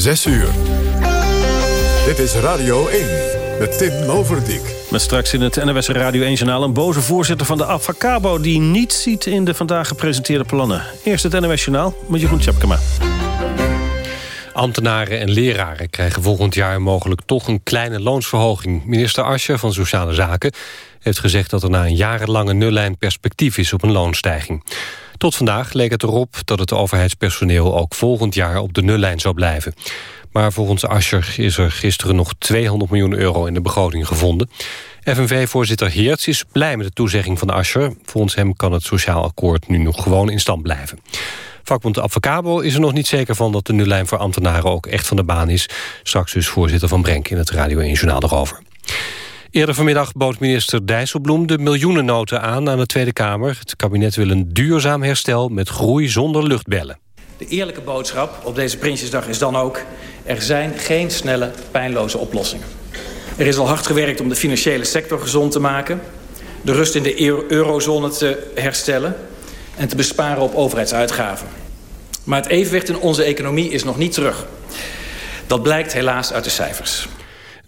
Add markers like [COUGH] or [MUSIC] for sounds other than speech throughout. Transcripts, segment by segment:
6 uur. Dit is Radio 1 met Tim Overdijk. Met straks in het NWS Radio 1-journaal een boze voorzitter van de Avacabo... die niets ziet in de vandaag gepresenteerde plannen. Eerst het NWS-journaal met Jeroen Tjepkema. Ambtenaren en leraren krijgen volgend jaar mogelijk toch een kleine loonsverhoging. Minister Ascher van Sociale Zaken heeft gezegd dat er na een jarenlange nullijn perspectief is op een loonstijging. Tot vandaag leek het erop dat het overheidspersoneel ook volgend jaar op de nullijn zou blijven. Maar volgens Ascher is er gisteren nog 200 miljoen euro in de begroting gevonden. FNV-voorzitter Heerts is blij met de toezegging van Ascher. Volgens hem kan het sociaal akkoord nu nog gewoon in stand blijven. Vakbond Advocabo is er nog niet zeker van dat de nullijn voor ambtenaren ook echt van de baan is. Straks dus voorzitter van Brenk in het Radio 1 Journaal erover. Eerder vanmiddag bood minister Dijsselbloem de miljoenennoten aan aan de Tweede Kamer. Het kabinet wil een duurzaam herstel met groei zonder luchtbellen. De eerlijke boodschap op deze Prinsjesdag is dan ook... er zijn geen snelle, pijnloze oplossingen. Er is al hard gewerkt om de financiële sector gezond te maken... de rust in de eurozone te herstellen... en te besparen op overheidsuitgaven. Maar het evenwicht in onze economie is nog niet terug. Dat blijkt helaas uit de cijfers.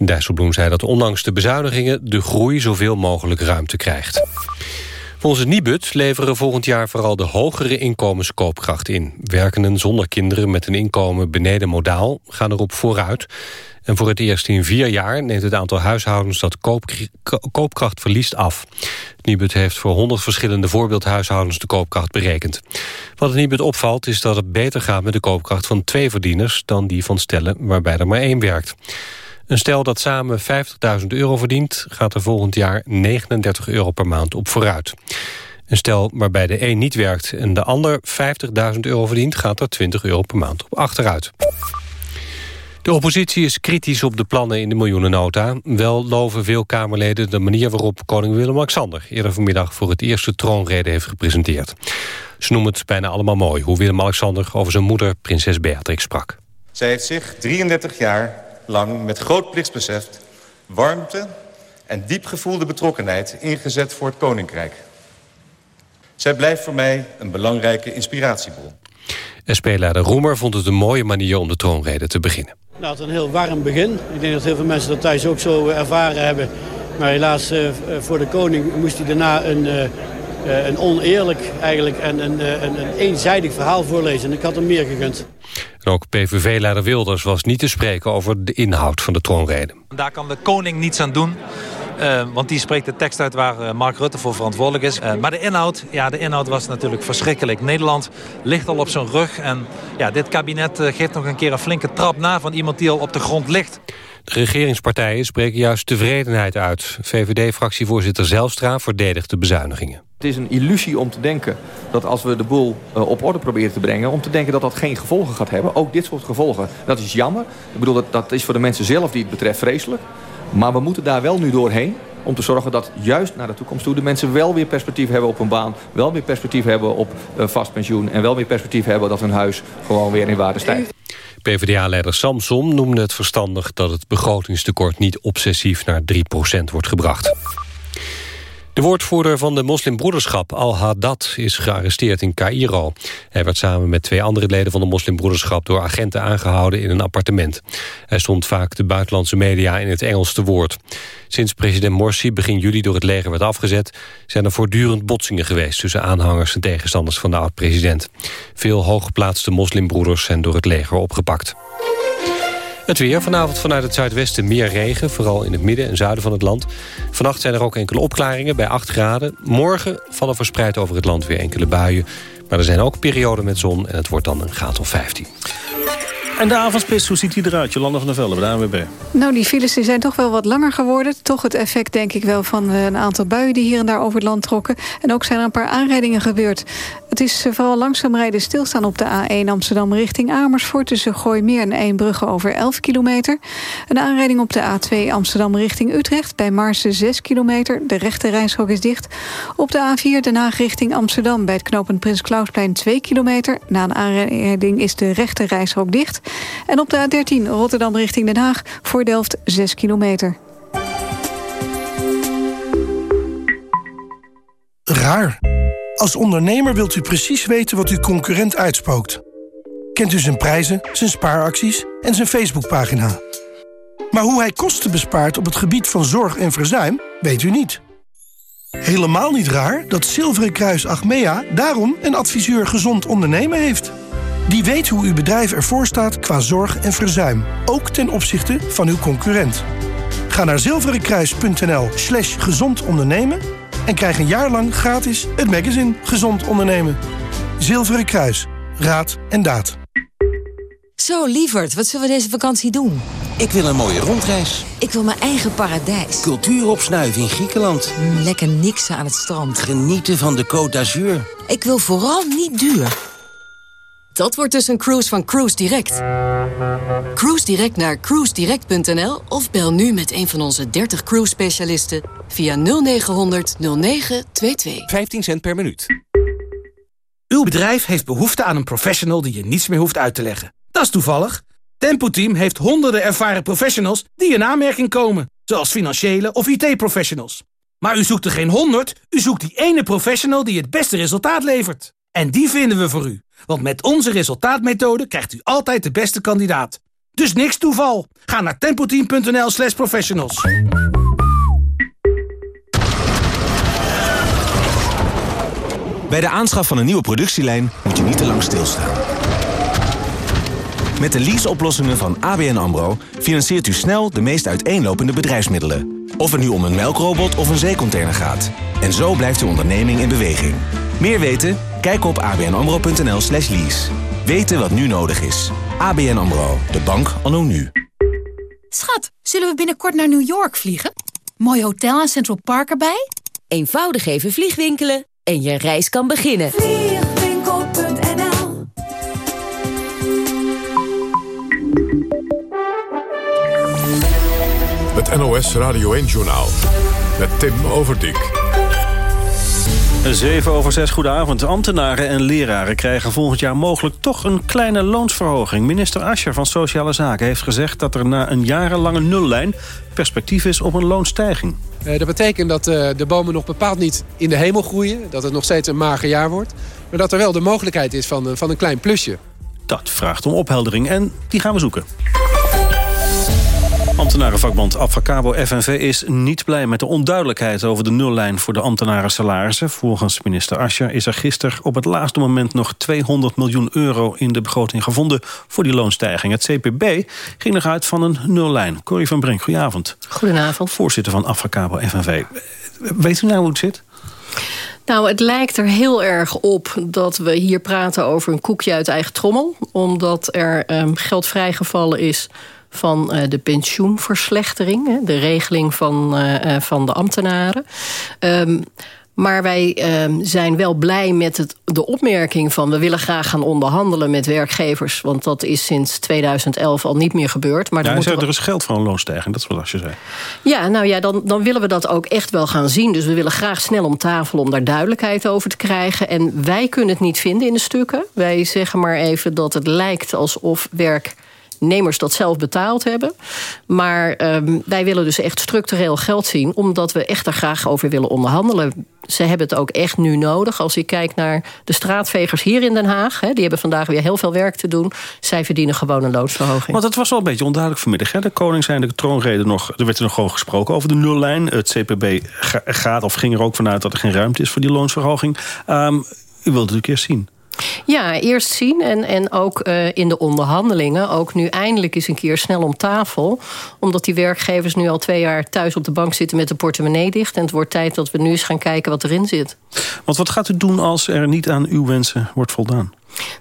Dijsselbloem zei dat ondanks de bezuinigingen... de groei zoveel mogelijk ruimte krijgt. Volgens het Nibud leveren volgend jaar vooral de hogere inkomens koopkracht in. Werkenden zonder kinderen met een inkomen beneden modaal gaan erop vooruit. En voor het eerst in vier jaar neemt het aantal huishoudens dat koopkracht verliest af. Het Nibud heeft voor 100 verschillende voorbeeldhuishoudens de koopkracht berekend. Wat het Nibud opvalt is dat het beter gaat met de koopkracht van twee verdieners... dan die van stellen waarbij er maar één werkt. Een stel dat samen 50.000 euro verdient... gaat er volgend jaar 39 euro per maand op vooruit. Een stel waarbij de een niet werkt en de ander 50.000 euro verdient... gaat er 20 euro per maand op achteruit. De oppositie is kritisch op de plannen in de miljoenennota. Wel loven veel Kamerleden de manier waarop koning Willem-Alexander... eerder vanmiddag voor het eerste troonrede heeft gepresenteerd. Ze noemen het bijna allemaal mooi hoe Willem-Alexander... over zijn moeder, prinses Beatrix, sprak. Zij heeft zich 33 jaar lang met groot plichtsbesef, warmte en diep gevoelde betrokkenheid ingezet voor het Koninkrijk. Zij blijft voor mij een belangrijke inspiratiebron. SP-leider Roemer vond het een mooie manier om de troonrede te beginnen. Nou, het is een heel warm begin. Ik denk dat heel veel mensen dat thuis ook zo ervaren hebben. Maar helaas, uh, voor de koning moest hij daarna een, een oneerlijk eigenlijk en een, een, een eenzijdig verhaal voorlezen. En ik had hem meer gegund. En ook PVV-leider Wilders was niet te spreken over de inhoud van de troonrede. Daar kan de koning niets aan doen. Uh, want die spreekt de tekst uit waar uh, Mark Rutte voor verantwoordelijk is. Uh, maar de inhoud, ja, de inhoud was natuurlijk verschrikkelijk. Nederland ligt al op zijn rug. En ja, dit kabinet geeft nog een keer een flinke trap na van iemand die al op de grond ligt. De regeringspartijen spreken juist tevredenheid uit. VVD-fractievoorzitter Zelstra verdedigt de bezuinigingen. Het is een illusie om te denken dat als we de boel uh, op orde proberen te brengen... om te denken dat dat geen gevolgen gaat hebben. Ook dit soort gevolgen. Dat is jammer. Ik bedoel, dat, dat is voor de mensen zelf die het betreft vreselijk. Maar we moeten daar wel nu doorheen om te zorgen dat juist naar de toekomst toe... de mensen wel weer perspectief hebben op een baan... wel weer perspectief hebben op een vast pensioen... en wel weer perspectief hebben dat hun huis gewoon weer in waarde stijgt. PvdA-leider Samson noemde het verstandig dat het begrotingstekort niet obsessief naar 3% wordt gebracht. De woordvoerder van de moslimbroederschap Al-Haddad is gearresteerd in Cairo. Hij werd samen met twee andere leden van de moslimbroederschap door agenten aangehouden in een appartement. Hij stond vaak de buitenlandse media in het Engels woord. Sinds president Morsi begin juli door het leger werd afgezet... zijn er voortdurend botsingen geweest tussen aanhangers en tegenstanders van de oud-president. Veel hooggeplaatste moslimbroeders zijn door het leger opgepakt. Het weer. Vanavond vanuit het zuidwesten meer regen. Vooral in het midden en zuiden van het land. Vannacht zijn er ook enkele opklaringen bij 8 graden. Morgen vallen verspreid over het land weer enkele buien. Maar er zijn ook perioden met zon en het wordt dan een graad of 15. En de avondspits, hoe ziet die eruit? Jolanda van der Velde, bij de ANWB. Nou, die files die zijn toch wel wat langer geworden. Toch het effect, denk ik wel, van eh, een aantal buien... die hier en daar over het land trokken. En ook zijn er een paar aanrijdingen gebeurd. Het is eh, vooral langzaam rijden stilstaan op de A1 Amsterdam richting Amersfoort... tussen Gooimeer en Eembrugge over 11 kilometer. Een aanrijding op de A2 Amsterdam richting Utrecht... bij Maarsen 6 kilometer. De rechte rijstrook is dicht. Op de A4 Den Haag richting Amsterdam... bij het knooppunt Prins Klausplein 2 kilometer. Na een aanrijding is de rechte rijstrook dicht... En op de A13 Rotterdam richting Den Haag voor Delft 6 kilometer. Raar. Als ondernemer wilt u precies weten wat uw concurrent uitspookt. kent u zijn prijzen, zijn spaaracties en zijn Facebookpagina. Maar hoe hij kosten bespaart op het gebied van zorg en verzuim, weet u niet. Helemaal niet raar dat Zilveren Kruis Achmea daarom een adviseur gezond ondernemen heeft. Die weet hoe uw bedrijf ervoor staat qua zorg en verzuim, ook ten opzichte van uw concurrent. Ga naar zilverenkruis.nl slash gezond ondernemen en krijg een jaar lang gratis het magazine Gezond Ondernemen. Zilveren Kruis. Raad en daad. Zo, lieverd, wat zullen we deze vakantie doen? Ik wil een mooie rondreis. Ik wil mijn eigen paradijs. Cultuur opsnuiven in Griekenland. Mm, lekker niksen aan het strand. Genieten van de Côte d'Azur. Ik wil vooral niet duur. Dat wordt dus een cruise van Cruise Direct. Cruise Direct naar cruisedirect.nl of bel nu met een van onze 30 cruise specialisten via 0900 0922. 15 cent per minuut. Uw bedrijf heeft behoefte aan een professional die je niets meer hoeft uit te leggen. Dat is toevallig. Tempo Team heeft honderden ervaren professionals die in aanmerking komen. Zoals financiële of IT-professionals. Maar u zoekt er geen honderd, u zoekt die ene professional die het beste resultaat levert. En die vinden we voor u. Want met onze resultaatmethode krijgt u altijd de beste kandidaat. Dus niks toeval. Ga naar tempoteam.nl slash professionals. Bij de aanschaf van een nieuwe productielijn moet je niet te lang stilstaan. Met de leaseoplossingen van ABN AMRO financiert u snel de meest uiteenlopende bedrijfsmiddelen. Of het nu om een melkrobot of een zeecontainer gaat. En zo blijft uw onderneming in beweging. Meer weten? Kijk op abnamro.nl slash lease. Weten wat nu nodig is. ABN AMRO, de bank anno nu. Schat, zullen we binnenkort naar New York vliegen? Mooi hotel en Central Park erbij? Eenvoudig even vliegwinkelen en je reis kan beginnen. Vliegwinkel.nl Het NOS Radio 1-journaal met Tim Overdijk. 7 over 6, goedenavond. Ambtenaren en leraren krijgen volgend jaar mogelijk toch een kleine loonsverhoging. Minister Ascher van Sociale Zaken heeft gezegd dat er na een jarenlange nullijn perspectief is op een loonstijging. Uh, dat betekent dat uh, de bomen nog bepaald niet in de hemel groeien. Dat het nog steeds een mager jaar wordt. Maar dat er wel de mogelijkheid is van, uh, van een klein plusje. Dat vraagt om opheldering en die gaan we zoeken. Ambtenarenvakbond Abfacabo FNV is niet blij met de onduidelijkheid over de nullijn voor de ambtenaren salarissen. Volgens minister Ascher is er gisteren op het laatste moment nog 200 miljoen euro in de begroting gevonden voor die loonstijging. Het CPB ging nog uit van een nullijn. Corrie van Brink, goedenavond. Goedenavond. Voorzitter van Abfacabo FNV. Weet u nou hoe het zit? Nou, het lijkt er heel erg op dat we hier praten over een koekje uit eigen trommel. Omdat er um, geld vrijgevallen is van uh, de pensioenverslechtering. De regeling van, uh, van de ambtenaren. Um, maar wij uh, zijn wel blij met het, de opmerking van... we willen graag gaan onderhandelen met werkgevers. Want dat is sinds 2011 al niet meer gebeurd. Maar ja, er is geld van een loonstijging, dat is wat als je zei. Ja, nou ja, dan, dan willen we dat ook echt wel gaan zien. Dus we willen graag snel om tafel om daar duidelijkheid over te krijgen. En wij kunnen het niet vinden in de stukken. Wij zeggen maar even dat het lijkt alsof werk nemers dat zelf betaald hebben. Maar um, wij willen dus echt structureel geld zien... omdat we echt er graag over willen onderhandelen. Ze hebben het ook echt nu nodig. Als ik kijk naar de straatvegers hier in Den Haag... Hè, die hebben vandaag weer heel veel werk te doen. Zij verdienen gewoon een loonsverhoging. Want het was wel een beetje onduidelijk vanmiddag. Hè? De koning zei de troonrede nog... er werd er nog gewoon gesproken over de nullijn. Het CPB gaat of ging er ook vanuit dat er geen ruimte is... voor die loonsverhoging. Um, u wilt het natuurlijk eerst zien. Ja, eerst zien en, en ook uh, in de onderhandelingen... ook nu eindelijk eens een keer snel om tafel. Omdat die werkgevers nu al twee jaar thuis op de bank zitten... met de portemonnee dicht. En het wordt tijd dat we nu eens gaan kijken wat erin zit. Want wat gaat u doen als er niet aan uw wensen wordt voldaan?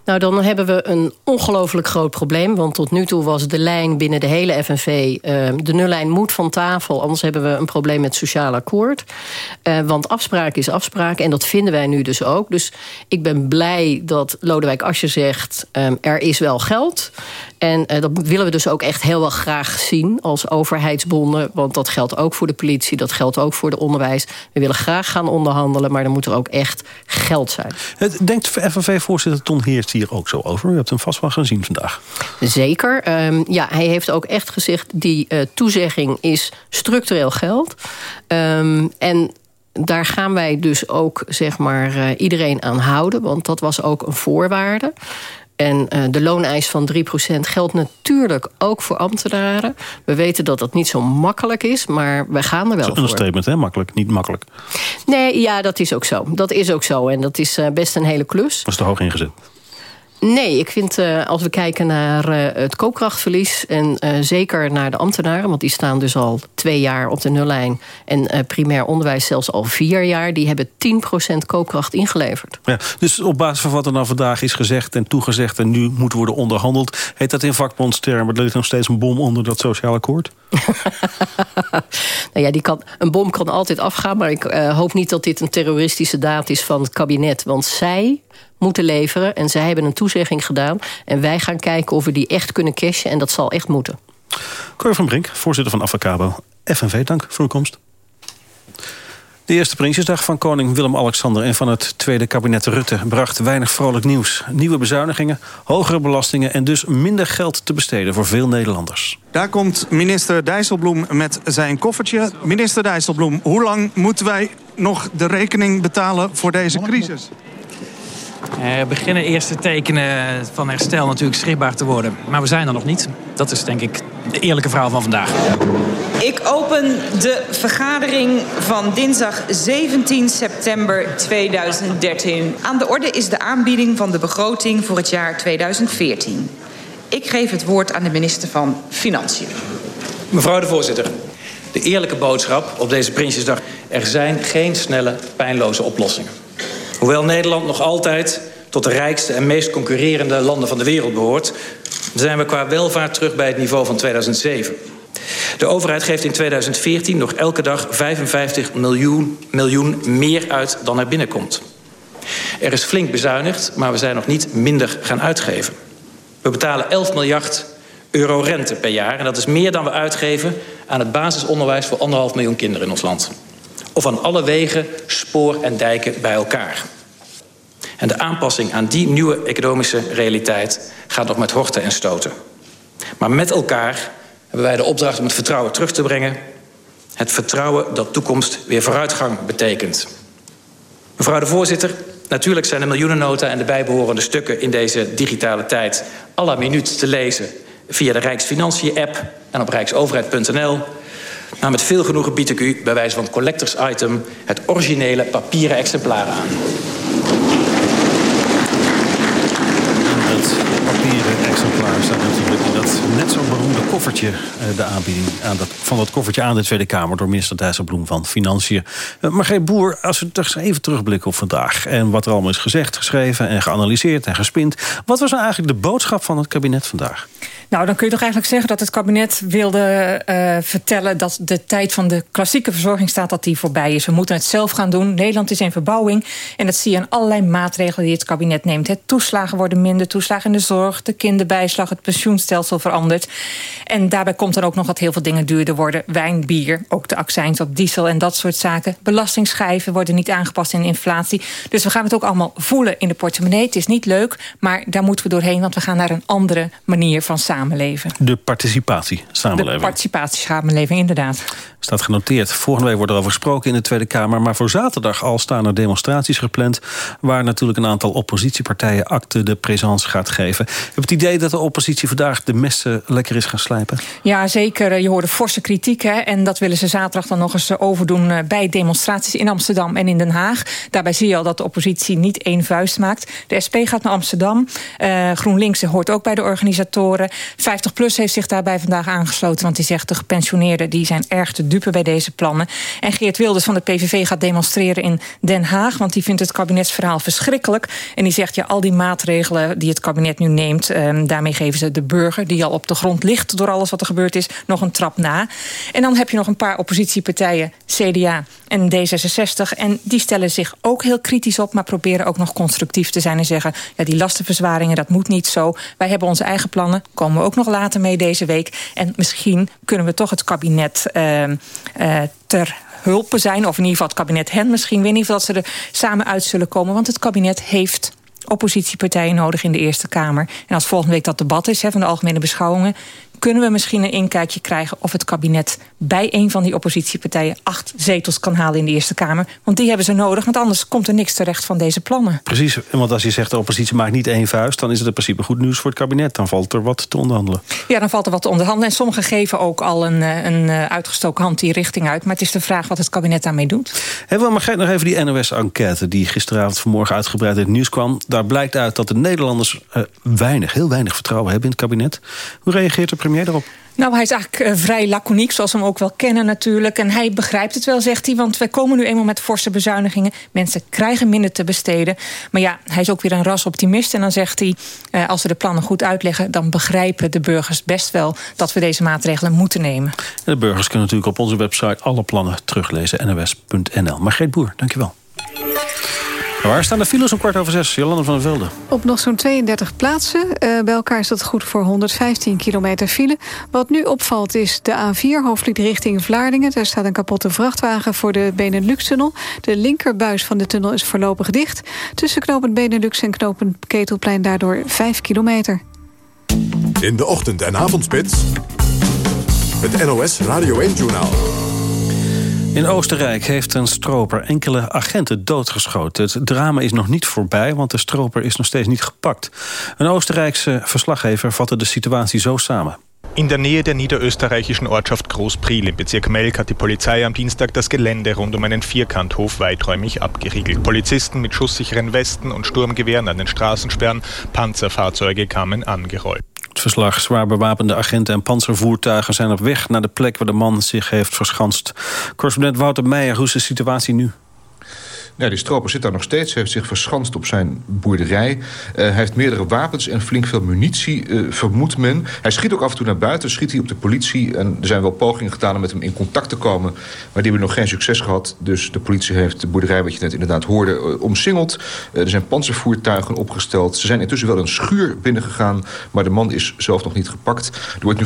Nou, dan hebben we een ongelooflijk groot probleem. Want tot nu toe was de lijn binnen de hele FNV... Uh, de nullijn moet van tafel, anders hebben we een probleem met sociaal akkoord. Uh, want afspraak is afspraak en dat vinden wij nu dus ook. Dus ik ben blij dat Lodewijk Asscher zegt... Um, er is wel geld. En uh, dat willen we dus ook echt heel wel graag zien als overheidsbonden. Want dat geldt ook voor de politie, dat geldt ook voor de onderwijs. We willen graag gaan onderhandelen, maar dan moet er ook echt geld zijn. Denkt FNV-voorzitter Heerst hier ook zo over? U hebt hem vast wel gezien vandaag. Zeker. Um, ja, hij heeft ook echt gezegd... die uh, toezegging is structureel geld. Um, en daar gaan wij dus ook zeg maar, uh, iedereen aan houden. Want dat was ook een voorwaarde. En uh, de looneis van 3% geldt natuurlijk ook voor ambtenaren. We weten dat dat niet zo makkelijk is, maar wij gaan er wel voor. Dat is een statement, hè? Makkelijk, niet makkelijk. Nee, ja, dat is ook zo. Dat is ook zo. En dat is uh, best een hele klus. Dat is te hoog ingezet. Nee, ik vind uh, als we kijken naar uh, het koopkrachtverlies... en uh, zeker naar de ambtenaren... want die staan dus al twee jaar op de nullijn... en primair onderwijs zelfs al vier jaar... die hebben 10% koopkracht ingeleverd. Ja, dus op basis van wat er nou vandaag is gezegd en toegezegd... en nu moet worden onderhandeld... heet dat in vakbondstermen... er ligt nog steeds een bom onder dat sociaal akkoord? [LAUGHS] [LAUGHS] nou ja, die kan, een bom kan altijd afgaan... maar ik hoop niet dat dit een terroristische daad is van het kabinet. Want zij moeten leveren. En zij hebben een toezegging gedaan. En wij gaan kijken of we die echt kunnen cashen. En dat zal echt moeten. Cor van Brink, voorzitter van Avacabo. FNV, dank voor uw komst. De eerste Prinsjesdag van koning Willem-Alexander... en van het tweede kabinet Rutte bracht weinig vrolijk nieuws. Nieuwe bezuinigingen, hogere belastingen... en dus minder geld te besteden voor veel Nederlanders. Daar komt minister Dijsselbloem met zijn koffertje. Minister Dijsselbloem, hoe lang moeten wij nog de rekening betalen voor deze crisis? Er beginnen eerste tekenen van herstel natuurlijk schriftbaar te worden. Maar we zijn er nog niet. Dat is denk ik de eerlijke verhaal van vandaag. Ik open de vergadering van dinsdag 17 september 2013. Aan de orde is de aanbieding van de begroting voor het jaar 2014. Ik geef het woord aan de minister van Financiën. Mevrouw de voorzitter, de eerlijke boodschap op deze Prinsjesdag... er zijn geen snelle, pijnloze oplossingen. Hoewel Nederland nog altijd tot de rijkste en meest concurrerende landen van de wereld behoort... zijn we qua welvaart terug bij het niveau van 2007. De overheid geeft in 2014 nog elke dag 55 miljoen, miljoen meer uit dan er binnenkomt. Er is flink bezuinigd, maar we zijn nog niet minder gaan uitgeven. We betalen 11 miljard euro rente per jaar... en dat is meer dan we uitgeven aan het basisonderwijs... voor anderhalf miljoen kinderen in ons land. Of aan alle wegen, spoor en dijken bij elkaar. En de aanpassing aan die nieuwe economische realiteit gaat nog met horten en stoten. Maar met elkaar hebben wij de opdracht om het vertrouwen terug te brengen. Het vertrouwen dat toekomst weer vooruitgang betekent. Mevrouw de voorzitter, natuurlijk zijn de miljoenennota en de bijbehorende stukken in deze digitale tijd la minuut te lezen via de Rijksfinanciën-app en op rijksoverheid.nl. Maar met veel genoegen bied ik u bij wijze van collectors item het originele papieren exemplaar aan. exemplaar staat natuurlijk in dat net zo beroemde koffertje... Eh, de aanbieding aan dat, van dat koffertje aan de Tweede Kamer... door minister Dijsselbloem van Financiën. Eh, maar geen boer, als we toch even terugblikken op vandaag... en wat er allemaal is gezegd, geschreven en geanalyseerd en gespind... wat was nou eigenlijk de boodschap van het kabinet vandaag? Nou, dan kun je toch eigenlijk zeggen dat het kabinet wilde uh, vertellen... dat de tijd van de klassieke verzorgingsstaat dat die voorbij is. We moeten het zelf gaan doen. Nederland is in verbouwing. En dat zie je aan allerlei maatregelen die het kabinet neemt. Het toeslagen worden minder, toeslagen in de zorg... de kinderbijslag, het pensioenstelsel verandert. En daarbij komt er ook nog dat heel veel dingen duurder worden. Wijn, bier, ook de accijns op diesel en dat soort zaken. Belastingsschijven worden niet aangepast in inflatie. Dus we gaan het ook allemaal voelen in de portemonnee. Het is niet leuk, maar daar moeten we doorheen... want we gaan naar een andere manier van samenleven samenleven. De participatiesamenleving. De participatiesamenleving, inderdaad. Staat genoteerd. Volgende week wordt er over gesproken in de Tweede Kamer. Maar voor zaterdag al staan er demonstraties gepland... waar natuurlijk een aantal oppositiepartijen acte de présence gaat geven. Heb je het idee dat de oppositie vandaag de messen lekker is gaan slijpen? Ja, zeker. Je hoorde forse kritiek. Hè? En dat willen ze zaterdag dan nog eens overdoen... Eh, bij demonstraties in Amsterdam en in Den Haag. Daarbij zie je al dat de oppositie niet één vuist maakt. De SP gaat naar Amsterdam. Uh, GroenLinks hoort ook bij de organisatoren. 50PLUS heeft zich daarbij vandaag aangesloten... want die zegt de gepensioneerden die zijn erg te dupe bij deze plannen. En Geert Wilders van de PVV gaat demonstreren in Den Haag... want die vindt het kabinetsverhaal verschrikkelijk. En die zegt, ja, al die maatregelen die het kabinet nu neemt... Um, daarmee geven ze de burger, die al op de grond ligt... door alles wat er gebeurd is, nog een trap na. En dan heb je nog een paar oppositiepartijen, CDA en D66... en die stellen zich ook heel kritisch op... maar proberen ook nog constructief te zijn en zeggen... ja, die lastenverzwaringen, dat moet niet zo. Wij hebben onze eigen plannen, komen we ook nog later mee deze week. En misschien kunnen we toch het kabinet uh, uh, ter hulp zijn. Of in ieder geval het kabinet hen misschien. Weet niet dat ze er samen uit zullen komen. Want het kabinet heeft oppositiepartijen nodig in de Eerste Kamer. En als volgende week dat debat is van de algemene beschouwingen kunnen we misschien een inkijkje krijgen... of het kabinet bij een van die oppositiepartijen... acht zetels kan halen in de Eerste Kamer. Want die hebben ze nodig, want anders komt er niks terecht van deze plannen. Precies, want als je zegt de oppositie maakt niet één vuist... dan is het in principe goed nieuws voor het kabinet. Dan valt er wat te onderhandelen. Ja, dan valt er wat te onderhandelen. En sommigen geven ook al een, eh, een eh, uitgestoken hand die richting uit. Maar het is de vraag wat het kabinet daarmee doet. Hebben we maar nog even die NOS-enquête... die gisteravond vanmorgen uitgebreid in het nieuws kwam. Daar blijkt uit dat de Nederlanders uh, weinig, heel weinig vertrouwen hebben in het kabinet. Hoe reageert de premier daarop? Nou, hij is eigenlijk uh, vrij laconiek, zoals we hem ook wel kennen natuurlijk. En hij begrijpt het wel, zegt hij, want wij komen nu eenmaal met forse bezuinigingen. Mensen krijgen minder te besteden. Maar ja, hij is ook weer een ras optimist. En dan zegt hij, uh, als we de plannen goed uitleggen... dan begrijpen de burgers best wel dat we deze maatregelen moeten nemen. De burgers kunnen natuurlijk op onze website alle plannen teruglezen. nws.nl. Margreet Boer, dankjewel. Waar staan de files om kwart over zes? Jolande van der Velde. Op nog zo'n 32 plaatsen. Uh, bij elkaar is dat goed voor 115 kilometer file. Wat nu opvalt is de A4, hoofdvliet richting Vlaardingen. Daar staat een kapotte vrachtwagen voor de Benelux-tunnel. De linkerbuis van de tunnel is voorlopig dicht. Tussen knooppunt Benelux en knooppunt Ketelplein daardoor 5 kilometer. In de ochtend- en avondspits. Het NOS Radio 1-journaal. In Oostenrijk heeft een stroper enkele agenten doodgeschoten. Het drama is nog niet voorbij, want de stroper is nog steeds niet gepakt. Een Oostenrijkse verslaggever vatte de situatie zo samen. In der Nähe der niederösterreichischen Ortschaft Großpriel im Bezirk Melk hat die Polizei am Dienstag das Gelände rund um einen Vierkanthof weiträumig abgeriegelt. Polizisten mit schusssicheren Westen und Sturmgewehren an den Straßensperren, Panzerfahrzeuge kamen angerollt. Het verslag zwaar bewapende agenten en panzervoertuigen zijn op weg naar de plek waar de man zich heeft verschanst. Correspondent Wouter Meijer, hoe is de situatie nu? Ja, die stroper zit daar nog steeds. Hij heeft zich verschanst op zijn boerderij. Uh, hij heeft meerdere wapens en flink veel munitie, uh, vermoedt men. Hij schiet ook af en toe naar buiten, schiet hij op de politie. En er zijn wel pogingen gedaan om met hem in contact te komen. Maar die hebben nog geen succes gehad. Dus de politie heeft de boerderij, wat je net inderdaad hoorde, uh, omsingeld. er zijn panzervoertuigen opgesteld. Ze zijn intussen wel een schuur binnengegaan. Maar de man is zelf nog niet gepakt. Er wordt nu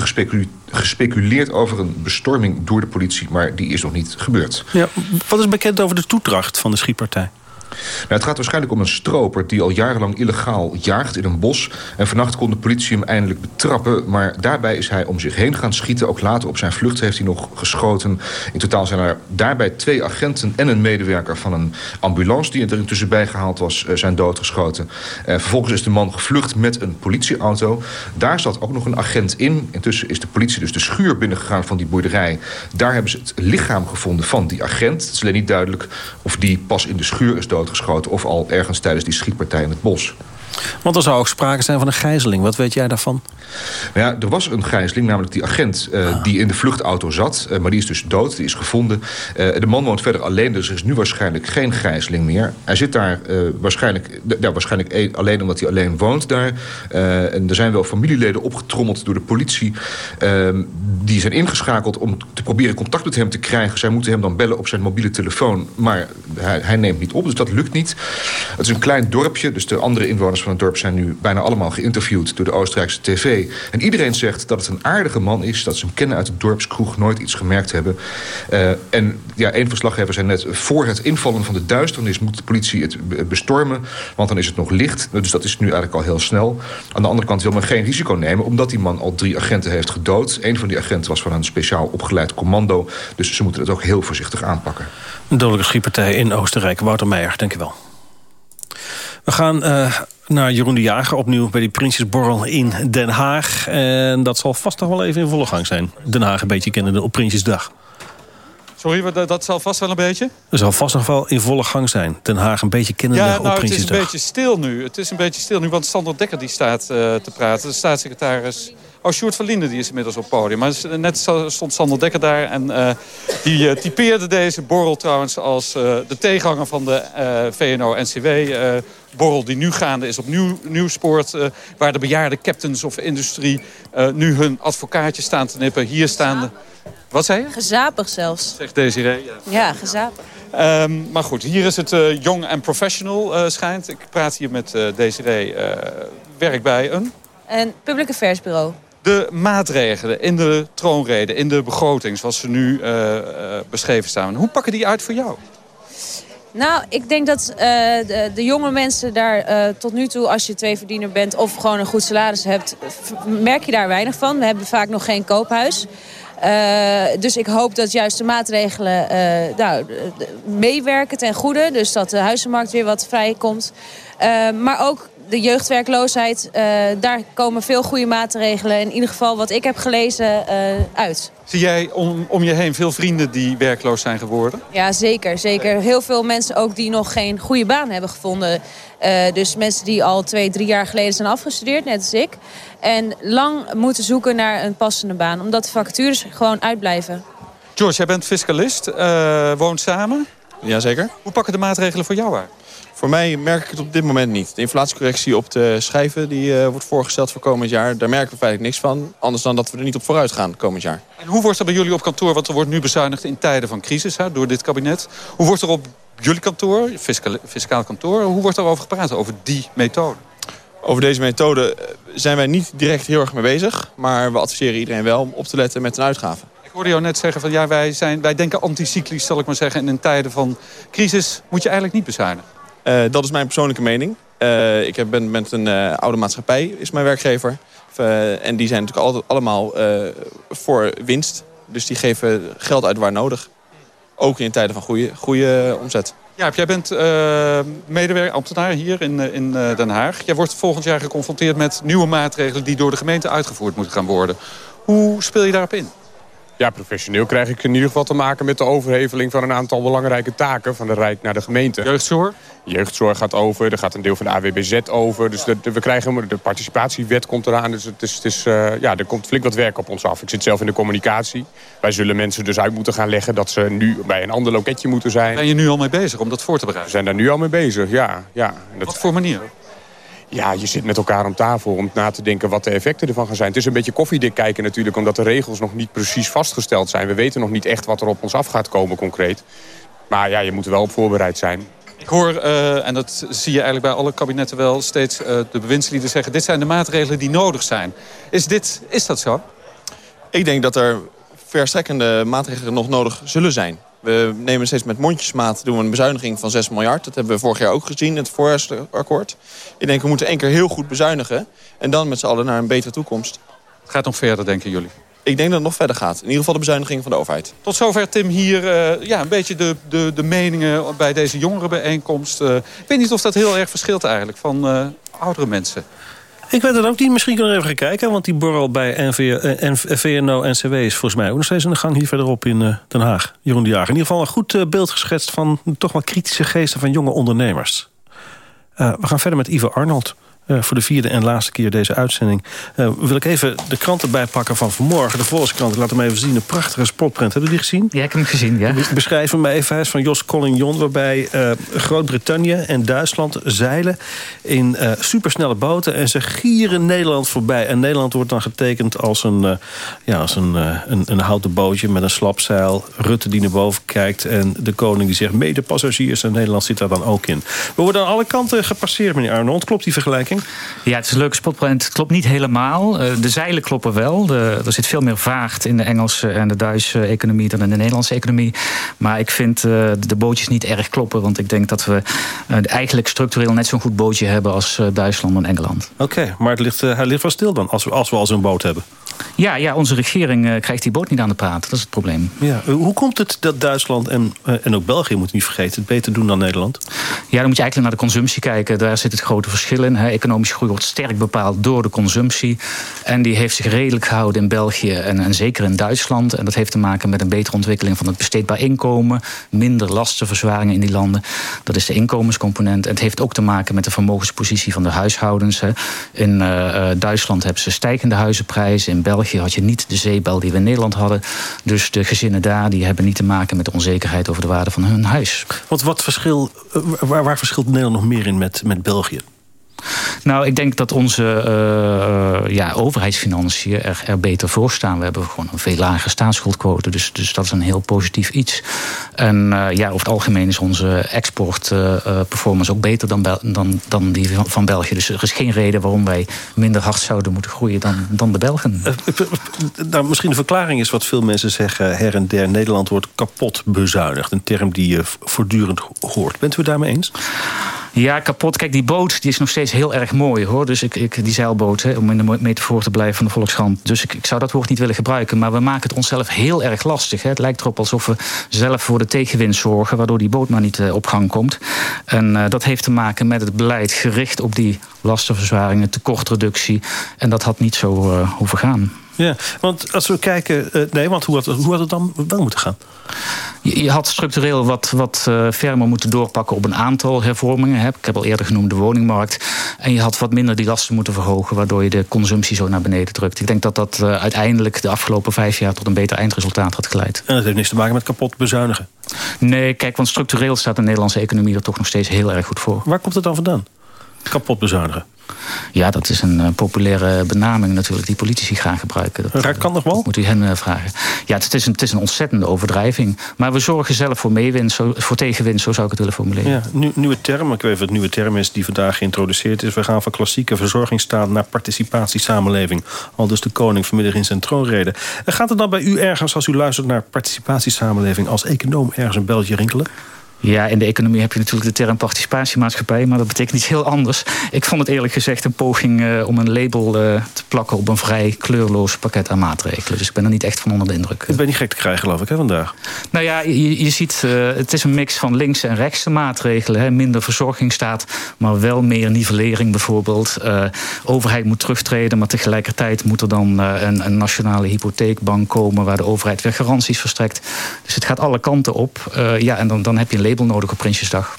gespeculeerd, over een bestorming door de politie. Maar die is nog niet gebeurd. Ja, wat is bekend over de toedracht van de schietpartij? Nou, het gaat waarschijnlijk om een stroper die al jarenlang illegaal jaagt in een bos. En vannacht kon de politie hem eindelijk betrappen. Maar daarbij is hij om zich heen gaan schieten. Ook later op zijn vlucht heeft hij nog geschoten. In totaal zijn er daarbij twee agenten en een medewerker van een ambulance... die er intussen bijgehaald was, zijn doodgeschoten. En vervolgens is de man gevlucht met een politieauto. Daar zat ook nog een agent in. Intussen is de politie dus de schuur binnengegaan van die boerderij. Daar hebben ze het lichaam gevonden van die agent. Het is alleen niet duidelijk of die pas in de schuur is doodgeschoten... of al ergens tijdens die schietpartij in het bos. Want er zou ook sprake zijn van een gijzeling. Wat weet jij daarvan? Nou ja, er was een gijzeling, namelijk die agent uh, ah. die in de vluchtauto zat. Uh, maar die is dus dood, die is gevonden. Uh, de man woont verder alleen, dus er is nu waarschijnlijk geen gijzeling meer. Hij zit daar waarschijnlijk, ja, waarschijnlijk e alleen omdat hij alleen woont daar. en er zijn wel familieleden opgetrommeld door de politie. Ehm, die zijn ingeschakeld om te proberen contact met hem te krijgen. Zij moeten hem dan bellen op zijn mobiele telefoon. Maar hij, hij neemt niet op, dus dat lukt niet. Het is een klein dorpje, dus de andere inwoners van het dorp zijn nu bijna allemaal geïnterviewd door de Oostenrijkse tv. En iedereen zegt dat het een aardige man is, dat ze hem kennen uit de dorpskroeg, nooit iets gemerkt hebben. Uh, en ja, één verslaggever zei net, voor het invallen van de duisternis moet de politie het bestormen, want dan is het nog licht. Dus dat is nu eigenlijk al heel snel. Aan de andere kant wil men geen risico nemen, omdat die man al drie agenten heeft gedood. Een van die agenten was van een speciaal opgeleid commando, dus ze moeten het ook heel voorzichtig aanpakken. Een dodelijke schietpartij in Oostenrijk. Wouter Meijer, dankjewel. We gaan uh, naar Jeroen de Jager opnieuw bij die Prinsjesborrel in Den Haag. En dat zal vast nog wel even in volle gang zijn. Den Haag een beetje kennen op Prinsjesdag. Sorry, dat zal vast wel een beetje? Er zal vast nog wel in volle gang zijn. Den Haag een beetje kennende ja, nou, op Prinsjesdag. het is een beetje stil nu. Het is een beetje stil nu, want Sander Dekker die staat uh, te praten. De staatssecretaris... Oh, Sjoerd van Linden die is inmiddels op het podium. Maar net stond Sander Dekker daar. En uh, die uh, typeerde deze borrel trouwens als uh, de tegenhanger van de VNO-NCW borrel die nu gaande is op Nieuw, Nieuwspoort... Uh, waar de bejaarde captains of industrie uh, nu hun advocaatje staan te nippen. Hier staan de... Wat zei je? Gezapig zelfs. Zegt Desiree. Ja, ja gezapig. Um, maar goed, hier is het uh, Young and Professional schijnt. Ik praat hier met Desiree. werk bij een... Een public affairs bureau. De maatregelen in de troonrede, in de begroting... zoals ze nu beschreven staan. Hoe pakken die uit voor jou? Nou, ik denk dat uh, de, de, jonge mensen daar uh, tot nu toe, als je tweeverdiener bent of gewoon een goed salaris hebt, merk je daar weinig van. We hebben vaak nog geen koophuis. Uh, dus ik hoop dat juist de maatregelen nou, meewerken ten goede. Dus dat de huizenmarkt weer wat vrij komt. maar ook de jeugdwerkloosheid, uh, daar komen veel goede maatregelen... in ieder geval wat ik heb gelezen, uh, uit. Zie jij om, om je heen veel vrienden die werkloos zijn geworden? Ja, zeker. zeker. Heel veel mensen ook die nog geen goede baan hebben gevonden. Uh, dus mensen die al twee, drie jaar geleden zijn afgestudeerd, net als ik. En lang moeten zoeken naar een passende baan. Omdat de vacatures gewoon uitblijven. George, jij bent fiscalist, woont samen. Jazeker. Hoe pakken de maatregelen voor jou uit? Voor mij merk ik het op dit moment niet. De inflatiecorrectie op de schijven die uh, wordt voorgesteld voor komend jaar... daar merken we feitelijk niks van. Anders dan dat we er niet op vooruit gaan komend jaar. En hoe wordt er bij jullie op kantoor, want er wordt nu bezuinigd in tijden van crisis hè, door dit kabinet. Hoe wordt er op jullie kantoor, fiscaal, fiscaal kantoor, hoe wordt er over gepraat, over die methode? Over deze methode zijn wij niet direct heel erg mee bezig. Maar we adviseren iedereen wel om op te letten met een uitgave. Ik hoorde jou net zeggen van ja, wij, zijn, wij denken anticyclisch, zal ik maar zeggen. En in tijden van crisis moet je eigenlijk niet bezuinigen. Uh, dat is mijn persoonlijke mening. Uh, ik ben met een uh, oude maatschappij, is mijn werkgever. en die zijn natuurlijk altijd allemaal voor winst. Dus die geven geld uit waar nodig. Ook in tijden van goede, goede omzet. Ja, jij bent medewerker, ambtenaar hier in, in Den Haag. Jij wordt volgend jaar geconfronteerd met nieuwe maatregelen... die door de gemeente uitgevoerd moeten gaan worden. Hoe speel je daarop in? Ja, professioneel krijg ik in ieder geval te maken met de overheveling van een aantal belangrijke taken van de Rijk naar de gemeente. Jeugdzorg? Jeugdzorg gaat over, er gaat een deel van de AWBZ over. Dus de, de, we krijgen, de participatiewet komt eraan. Dus het is, het is, uh, ja, er komt flink wat werk op ons af. Ik zit zelf in de communicatie. Wij zullen mensen dus uit moeten gaan leggen dat ze nu bij een ander loketje moeten zijn. Ben je nu al mee bezig om dat voor te bereiden? We zijn daar nu al mee bezig, ja. ja. Dat... Wat voor manier? Ja, je zit met elkaar om tafel om na te denken wat de effecten ervan gaan zijn. Het is een beetje koffiedik kijken natuurlijk, omdat de regels nog niet precies vastgesteld zijn. We weten nog niet echt wat er op ons af gaat komen concreet. Maar ja, je moet er wel op voorbereid zijn. Ik hoor, uh, en dat zie je eigenlijk bij alle kabinetten wel... steeds uh, de bewindslieden zeggen... dit zijn de maatregelen die nodig zijn. Is, dit, is dat zo? Ik denk dat er verstrekkende maatregelen nog nodig zullen zijn. We nemen steeds met mondjesmaat doen we een bezuiniging van 6 miljard. Dat hebben we vorig jaar ook gezien in het voorjaarsakkoord. Ik denk we moeten één keer heel goed bezuinigen. En dan met z'n allen naar een betere toekomst. Het gaat nog verder, denken jullie? Ik denk dat het nog verder gaat. In ieder geval de bezuiniging van de overheid. Tot zover, Tim, hier uh, ja, een beetje de, de, de meningen bij deze jongerenbijeenkomst. Uh, ik weet niet of dat heel erg verschilt eigenlijk van uh, oudere mensen. Ik weet het ook niet. Misschien kunnen we even gaan kijken. Want die borrel bij VNO-NCW is volgens mij ook nog steeds in de gang hier verderop in Den Haag. Jeroen de Jager. In ieder geval een goed beeld geschetst van toch wel kritische geesten van jonge ondernemers. We gaan verder met Ivo Arnold. Uh, voor de vierde en laatste keer deze uitzending. Uh, wil ik even de kranten bijpakken van vanmorgen. De Volkskrant, ik laat hem even zien. Een prachtige spotprint. Hebben jullie die gezien? Ja, ik heb hem gezien, ja. Beschrijf hem even. Hij is van Jos Collignon. Waarbij uh, Groot-Brittannië en Duitsland zeilen in supersnelle boten. En ze gieren Nederland voorbij. En Nederland wordt dan getekend als een, ja, als een, een, een, houten bootje met een slapzeil. Rutte die naar boven kijkt. En de koning die zegt medepassagiers. En Nederland zit daar dan ook in. We worden aan alle kanten gepasseerd, meneer Arnold. Klopt die vergelijking? Ja, het is een leuke spotprint. Het klopt niet helemaal. De zeilen kloppen wel. De, er zit veel meer vaart in de Engelse en de Duitse economie dan in de Nederlandse economie. Maar ik vind de bootjes niet erg kloppen. Want ik denk dat we eigenlijk structureel net zo'n goed bootje hebben als Duitsland en Engeland. Oké, maar het ligt, hij ligt wel stil dan als we, als we al zo'n boot hebben. Ja, ja, onze regering krijgt die boot niet aan de praat. Dat is het probleem. Ja. Hoe komt het dat Duitsland en, en ook België, moet je niet vergeten... het beter doen dan Nederland? Ja, dan moet je eigenlijk naar de consumptie kijken. Daar zit het grote verschil in. Hè. Economische groei wordt sterk bepaald door de consumptie. En die heeft zich redelijk gehouden in België en, en zeker in Duitsland. En dat heeft te maken met een betere ontwikkeling van het besteedbaar inkomen. Minder lastenverzwaringen in die landen. Dat is de inkomenscomponent. En het heeft ook te maken met de vermogenspositie van de huishoudens. Hè. In uh, Duitsland hebben ze stijgende huizenprijzen. In België had je niet de zeebel die we in Nederland hadden. Dus de gezinnen daar die hebben niet te maken met de onzekerheid over de waarde van hun huis. Wat verschil, waar, waar verschilt Nederland nog meer in met, met België? Nou, ik denk dat onze uh, ja, overheidsfinanciën er, er, beter voor staan. We hebben gewoon een veel lagere staatsschuldquote. Dus, dus dat is een heel positief iets. En uh, ja, over het algemeen is onze exportperformance ook beter dan, dan, dan die van België. Dus er is geen reden waarom wij minder hard zouden moeten groeien dan, dan de Belgen. Nou, misschien een verklaring is wat veel mensen zeggen her en der. Nederland wordt kapot bezuinigd. Een term die je voortdurend hoort. Bent u het daarmee eens? Ja, kapot. Kijk, die boot die is nog steeds heel erg mooi hoor. Dus ik, ik, die zeilboot, hè, om in de metafoor te blijven van de Volkskrant. Dus ik, ik zou dat woord niet willen gebruiken. Maar we maken het onszelf heel erg lastig. Hè. Het lijkt erop alsof we zelf voor de tegenwind zorgen. Waardoor die boot maar niet uh, op gang komt. En uh, dat heeft te maken met het beleid gericht op die lastenverzwaringen, tekortreductie. En dat had niet zo uh, hoeven gaan. Ja, want als we kijken... Uh, nee, want hoe had, hoe had het dan wel moeten gaan? Je, je had structureel wat, wat uh, fermer moeten doorpakken op een aantal hervormingen. Hè. Ik heb al eerder genoemd de woningmarkt. En je had wat minder die lasten moeten verhogen... waardoor je de consumptie zo naar beneden drukt. Ik denk dat dat uh, uiteindelijk de afgelopen vijf jaar... tot een beter eindresultaat had geleid. En dat heeft niks te maken met kapot bezuinigen? Nee, kijk, want structureel staat de Nederlandse economie... er toch nog steeds heel erg goed voor. Waar komt het dan vandaan? Kapot bezuinigen? Ja, dat is een uh, populaire benaming natuurlijk die politici gaan gebruiken. Dat, kan nog wel? Moet u hen uh, vragen. Ja, het is, een, het is een ontzettende overdrijving. Maar we zorgen zelf voor meewinst, zo, voor tegenwind, zo zou ik het willen formuleren. Ja, nu, nieuwe term, ik weet wat het nieuwe term is die vandaag geïntroduceerd is. We gaan van klassieke verzorgingsstaat naar participatiesamenleving. Al dus de koning vanmiddag in zijn troonrede. Gaat het dan bij u ergens, als u luistert naar participatiesamenleving... als econoom ergens een belletje rinkelen? Ja, in de economie heb je natuurlijk de term participatiemaatschappij... maar dat betekent iets heel anders. Ik vond het eerlijk gezegd een poging uh, om een label uh, te plakken... op een vrij kleurloos pakket aan maatregelen. Dus ik ben er niet echt van onder de indruk. Ik ben niet gek te krijgen, geloof ik, hè, vandaag. Nou ja, je, je ziet, uh, het is een mix van linkse en rechtse maatregelen. Hè. Minder verzorgingsstaat, maar wel meer nivellering bijvoorbeeld. overheid moet terugtreden, maar tegelijkertijd moet er dan een, een, nationale hypotheekbank komen... waar de overheid weer garanties verstrekt. Dus het gaat alle kanten op. ja, en dan, dan heb je een label nodig op Prinsjesdag.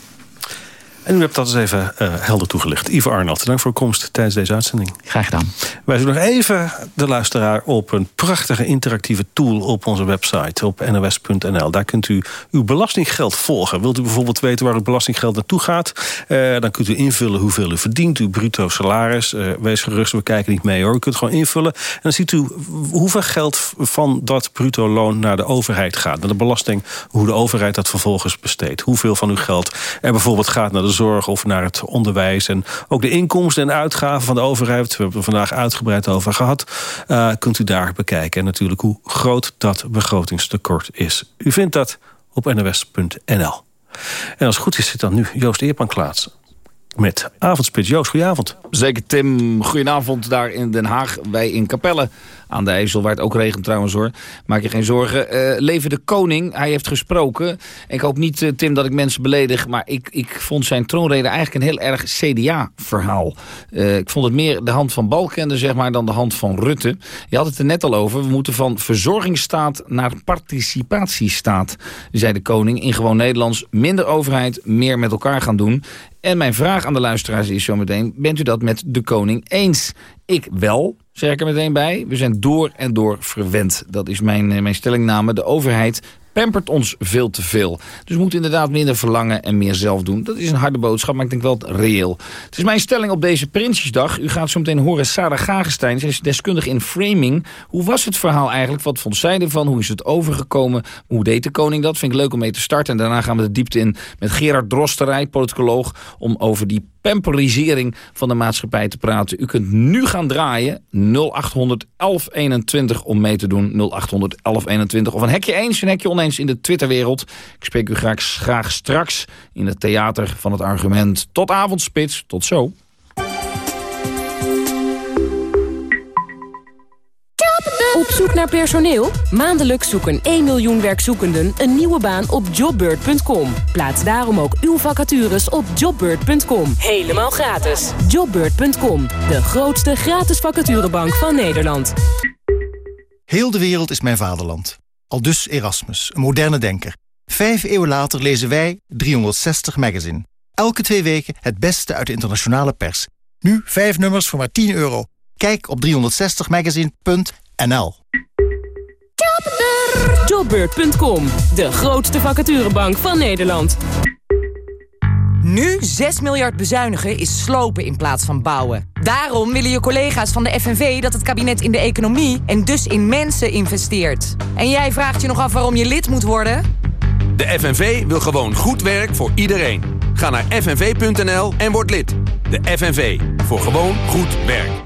En u hebt dat eens even uh, helder toegelicht. Ivo Arnold, dank voor uw komst tijdens deze uitzending. Graag gedaan. Wij zoeken nog even de luisteraar op een prachtige interactieve tool op onze website op nos.nl. Daar kunt u uw belastinggeld volgen. Wilt u bijvoorbeeld weten waar uw belastinggeld naartoe gaat? Uh, dan kunt u invullen hoeveel u verdient, uw bruto salaris. Uh, wees gerust, we kijken niet mee hoor. U kunt gewoon invullen en dan ziet u hoeveel geld van dat bruto loon naar de overheid gaat. Naar de belasting, hoe de overheid dat vervolgens besteedt. Hoeveel van uw geld er bijvoorbeeld gaat naar de zorg of naar het onderwijs. En ook de inkomsten en uitgaven van de overheid. We hebben het vandaag uitgebreid over gehad. Uh, kunt u daar bekijken. En natuurlijk hoe groot dat begrotingstekort is. U vindt dat op nws.nl. En als het goed is zit dan nu Joost Eerpan Klaas met Avondspits. Joost, goedenavond. Zeker Tim, goedenavond daar in Den Haag. Wij in Capelle aan de IJssel, waar het ook regent trouwens hoor. Maak je geen zorgen. Uh, Leven de Koning, hij heeft gesproken. Ik hoop niet, uh, Tim, dat ik mensen beledig... maar ik, ik vond zijn troonrede eigenlijk een heel erg CDA-verhaal. Uh, ik vond het meer de hand van Balkende, zeg maar, dan de hand van Rutte. Je had het er net al over. We moeten van verzorgingsstaat naar participatiestaat, zei de koning. In gewoon Nederlands, minder overheid, meer met elkaar gaan doen... En mijn vraag aan de luisteraars is zometeen... bent u dat met de koning eens? Ik wel, zeg ik er meteen bij. We zijn door en door verwend. Dat is mijn, mijn stellingname. De overheid pampert ons veel te veel. Dus we moeten inderdaad minder verlangen en meer zelf doen. Dat is een harde boodschap, maar ik denk wel reëel. Het is mijn stelling op deze Prinsjesdag. U gaat zo meteen horen Sarah Gagestein. Ze is deskundig in framing. Hoe was het verhaal eigenlijk? Wat vond zij ervan? Hoe is het overgekomen? Hoe deed de koning dat? Vind ik leuk om mee te starten. En daarna gaan we de diepte in met Gerard Drosterij, politicoloog... om over die pamperisering van de maatschappij te praten. U kunt nu gaan draaien 0800 1121 om mee te doen. 0800 1121 of een hekje eens, een hekje oneens in de Twitterwereld. Ik spreek u graag, graag straks in het theater van het argument. Tot avondspits, tot zo. Op zoek naar personeel? Maandelijks zoeken 1 miljoen werkzoekenden een nieuwe baan op jobbird.com. Plaats daarom ook uw vacatures op jobbird.com. Helemaal gratis. Jobbird.com, de grootste gratis vacaturebank van Nederland. Heel de wereld is mijn vaderland. Al dus Erasmus, een moderne denker. Vijf eeuwen later lezen wij 360 Magazine. Elke twee weken het beste uit de internationale pers. Nu vijf nummers voor maar 10 euro. Kijk op 360magazine.nl Jobbeurt.com, de grootste vacaturebank van Nederland. Nu 6 miljard bezuinigen is slopen in plaats van bouwen. Daarom willen je collega's van de FNV dat het kabinet in de economie... en dus in mensen investeert. En jij vraagt je nog af waarom je lid moet worden? De FNV wil gewoon goed werk voor iedereen. Ga naar fnv.nl en word lid. De FNV, voor gewoon goed werk.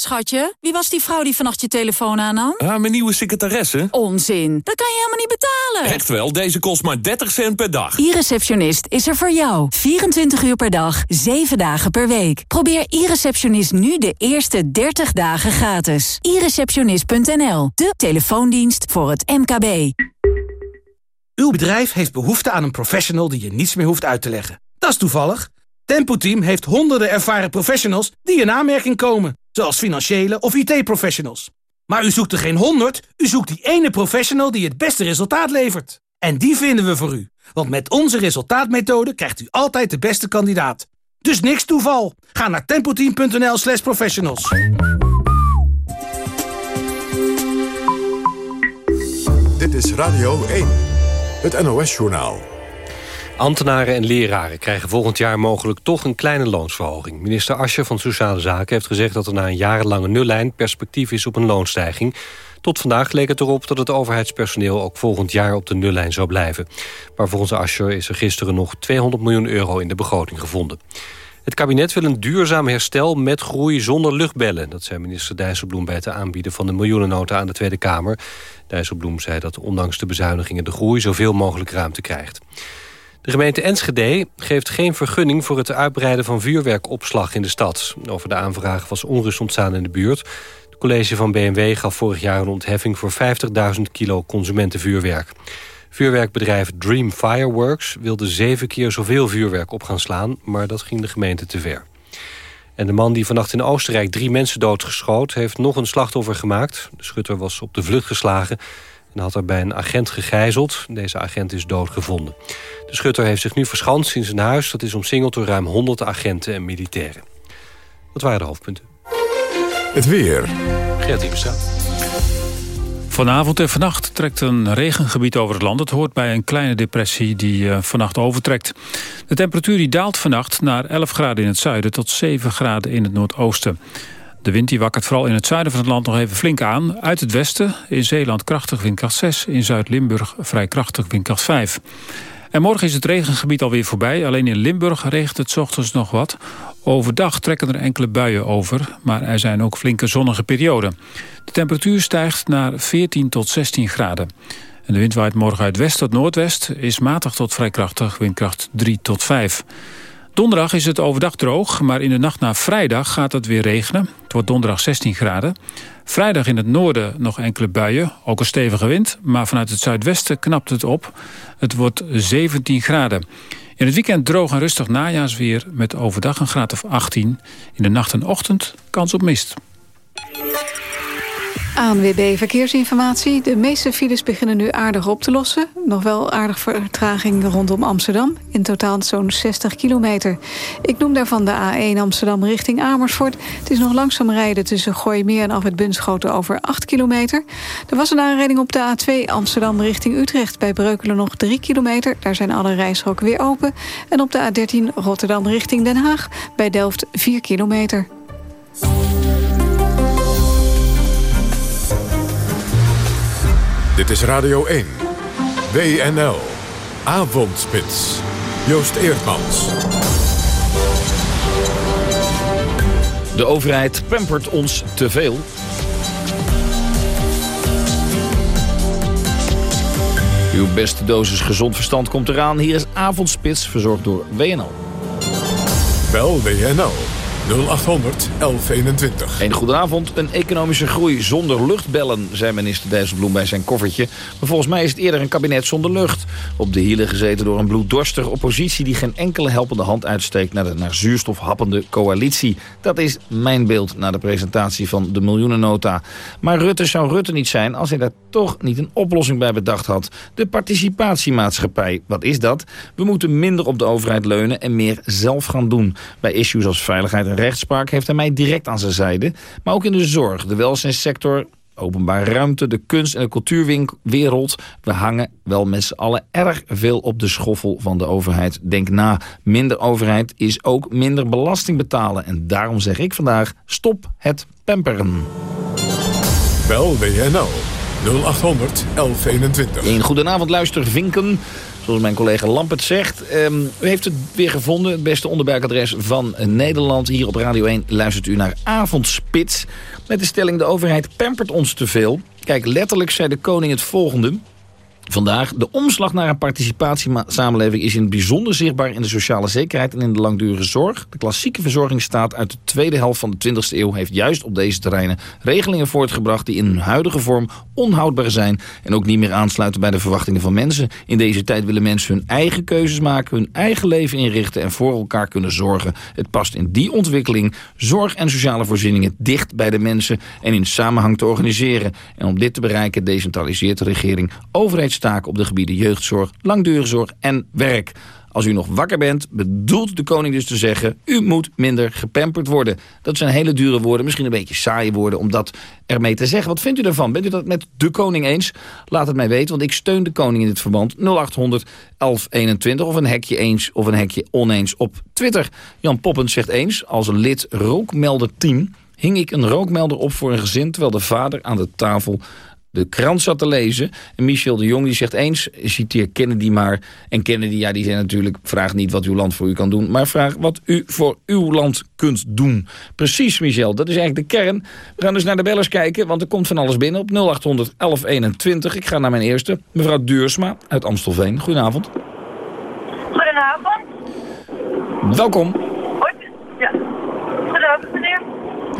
Schatje, wie was die vrouw die vannacht je telefoon aannam? Ah, mijn nieuwe secretaresse. Onzin, dat kan je helemaal niet betalen. Echt wel, deze kost maar 30 cent per dag. E-receptionist is er voor jou. 24 uur per dag, 7 dagen per week. Probeer e-receptionist nu de eerste 30 dagen gratis. e-receptionist.nl, de telefoondienst voor het MKB. Uw bedrijf heeft behoefte aan een professional die je niets meer hoeft uit te leggen. Dat is toevallig. Tempo Team heeft honderden ervaren professionals die in aanmerking komen zoals financiële of IT-professionals. Maar u zoekt er geen honderd, u zoekt die ene professional die het beste resultaat levert. En die vinden we voor u. Want met onze resultaatmethode krijgt u altijd de beste kandidaat. Dus niks toeval. Ga naar tempoteam.nl slash professionals. Dit is Radio 1, het NOS-journaal. Ambtenaren en leraren krijgen volgend jaar mogelijk toch een kleine loonsverhoging. Minister Ascher van Sociale Zaken heeft gezegd dat er na een jarenlange nullijn perspectief is op een loonstijging. Tot vandaag leek het erop dat het overheidspersoneel ook volgend jaar op de nullijn zou blijven. Maar volgens Ascher is er gisteren nog 200 miljoen euro in de begroting gevonden. Het kabinet wil een duurzaam herstel met groei zonder luchtbellen. Dat zei minister Dijsselbloem bij het aanbieden van de miljoenennota aan de Tweede Kamer. Dijsselbloem zei dat ondanks de bezuinigingen de groei zoveel mogelijk ruimte krijgt. De gemeente Enschede geeft geen vergunning voor het uitbreiden van vuurwerkopslag in de stad. Over de aanvraag was onrust ontstaan in de buurt. Het college van BMW gaf vorig jaar een ontheffing voor 50.000 kilo consumentenvuurwerk. Vuurwerkbedrijf Dream Fireworks wilde zeven keer zoveel vuurwerk op gaan slaan, maar dat ging de gemeente te ver. En de man die vannacht in Oostenrijk drie mensen doodgeschoot... heeft nog een slachtoffer gemaakt. De schutter was op de vlucht geslagen en had er bij een agent gegijzeld. Deze agent is doodgevonden. De schutter heeft zich nu verschanst in zijn huis. Dat is omsingeld door ruim 100 agenten en militairen. Dat waren de hoofdpunten. Het weer. Creatieve staat. Vanavond en vannacht trekt een regengebied over het land. Het hoort bij een kleine depressie die uh, vannacht overtrekt. De temperatuur die daalt vannacht naar 11 graden in het zuiden... tot 7 graden in het noordoosten. De wind die wakkert vooral in het zuiden van het land nog even flink aan. Uit het westen, in Zeeland krachtig windkracht 6. In Zuid-Limburg vrij krachtig windkracht 5. En morgen is het regengebied alweer voorbij. Alleen in Limburg regent het ochtends nog wat. Overdag trekken er enkele buien over, maar er zijn ook flinke zonnige perioden. De temperatuur stijgt naar 14 tot 16 graden. En de wind waait morgen uit west tot noordwest, is matig tot vrij krachtig, windkracht 3 tot 5. Donderdag is het overdag droog, maar in de nacht naar vrijdag gaat het weer regenen. Het wordt donderdag 16 graden. Vrijdag in het noorden nog enkele buien, ook een stevige wind... maar vanuit het zuidwesten knapt het op. Het wordt 17 graden. In het weekend droog en rustig najaarsweer met overdag een graad of 18. In de nacht en ochtend kans op mist. ANWB Verkeersinformatie. De meeste files beginnen nu aardig op te lossen. Nog wel aardig vertraging rondom Amsterdam. In totaal zo'n 60 kilometer. Ik noem daarvan de A1 Amsterdam richting Amersfoort. Het is nog langzaam rijden tussen Gooimeer en af het Bunschoten over 8 kilometer. Er was een aanrijding op de A2 Amsterdam richting Utrecht. Bij Breukelen nog 3 kilometer. Daar zijn alle rijstroken weer open. En op de A13 Rotterdam richting Den Haag. Bij Delft 4 kilometer. Dit is Radio 1. WNL. Avondspits. Joost Eerdmans. De overheid pampert ons te veel. Uw beste dosis gezond verstand komt eraan. Hier is Avondspits, verzorgd door WNL. Bel WNL 0800 1121. Een goedenavond. Een economische groei zonder luchtbellen, zei minister Dijsselbloem bij zijn koffertje. Maar volgens mij is het eerder een kabinet zonder lucht. Op de hielen gezeten door een bloeddorstige oppositie... die geen enkele helpende hand uitsteekt naar de naar zuurstof happende coalitie. Dat is mijn beeld na de presentatie van de miljoenennota. Maar Rutte zou Rutte niet zijn als hij daar toch niet een oplossing bij bedacht had. De participatiemaatschappij. Wat is dat? We moeten minder op de overheid leunen en meer zelf gaan doen. Bij issues als veiligheid en rechtspraak heeft hij mij direct aan zijn zijde. Maar ook in de zorg, de welzijnssector, openbare ruimte, de kunst- en de cultuurwereld. We hangen wel met z'n allen erg veel op de schoffel van de overheid. Denk na, minder overheid is ook minder belasting betalen. En daarom zeg ik vandaag, stop het pamperen. Bel WNL 0800 1121. Een goedenavond luistervinken. Zoals mijn collega Lampert zegt. Um, u heeft het weer gevonden, het beste onderbuikadres van Nederland. Hier op Radio 1 luistert u naar Avondspits. Met de stelling de overheid pampert ons te veel. Kijk, letterlijk zei de koning het volgende. Vandaag, de omslag naar een participatiesamenleving is in het bijzonder zichtbaar in de sociale zekerheid en in de langdurige zorg. De klassieke verzorgingsstaat uit de tweede helft van de 20e eeuw heeft juist op deze terreinen regelingen voortgebracht die in hun huidige vorm onhoudbaar zijn en ook niet meer aansluiten bij de verwachtingen van mensen. In deze tijd willen mensen hun eigen keuzes maken, hun eigen leven inrichten en voor elkaar kunnen zorgen. Het past in die ontwikkeling zorg en sociale voorzieningen dicht bij de mensen en in samenhang te organiseren. En om dit te bereiken decentraliseert de regering overheids taken op de gebieden jeugdzorg, langdurige zorg en werk. Als u nog wakker bent, bedoelt de koning dus te zeggen... u moet minder gepamperd worden. Dat zijn hele dure woorden, misschien een beetje saaie woorden... om dat ermee te zeggen. Wat vindt u daarvan? Bent u dat met de koning eens? Laat het mij weten, want ik steun de koning in dit verband. 0800 1121 of een hekje eens of een hekje oneens op Twitter. Jan Poppens zegt eens, als lid rookmelder team hing ik een rookmelder op voor een gezin... terwijl de vader aan de tafel de krant zat te lezen. En Michel de Jong die zegt eens, citeer Kennedy maar. En Kennedy, ja, die zei natuurlijk, vraag niet wat uw land voor u kan doen... maar vraag wat u voor uw land kunt doen. Precies, Michel, dat is eigenlijk de kern. We gaan dus naar de bellers kijken, want er komt van alles binnen op 0800 1121. Ik ga naar mijn eerste, mevrouw Duursma uit Amstelveen. Goedenavond. Goedenavond. Welkom. Goed, ja. Goedenavond, meneer.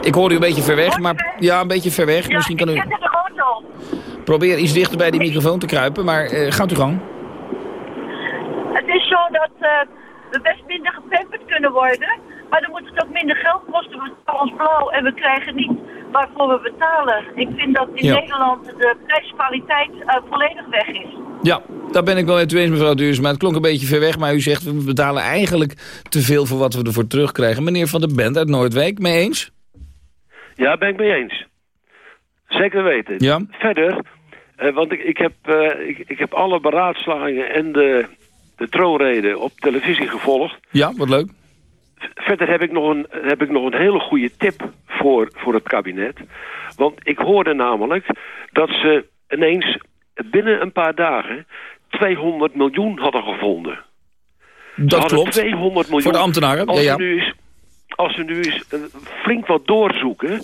Ik hoor u een beetje ver weg, maar ja, een beetje ver weg. Ja, Misschien kan u... ik zit in de auto. Probeer iets dichter bij die microfoon te kruipen, maar eh, gaat u gang. Het is zo dat eh, we best minder gepamperd kunnen worden. Maar dan moet het ook minder geld kosten. We betalen ons blauw en we krijgen niet waarvoor we betalen. Ik vind dat in Ja. Nederland de prijskwaliteit eh, volledig weg is. Ja, daar ben ik wel met u eens, mevrouw Duursma. Het klonk een beetje ver weg, maar u zegt... we betalen eigenlijk te veel voor wat we ervoor terugkrijgen. Meneer Van der Bent uit Noordwijk, mee eens? Ja, ben ik mee eens. Zeker weten. Ja. Verder, eh, want ik, ik, heb, eh, ik, ik heb alle beraadslagingen en de, de troonreden op televisie gevolgd. Ja, wat leuk. Verder heb ik nog een, heb ik nog een hele goede tip voor, voor het kabinet. Want ik hoorde namelijk dat ze ineens binnen een paar dagen 200 miljoen hadden gevonden. Ze Dat hadden klopt. 200 miljoen. Voor de ambtenaren, Als, ja, ja. Nu eens, als we nu eens eh, flink wat doorzoeken...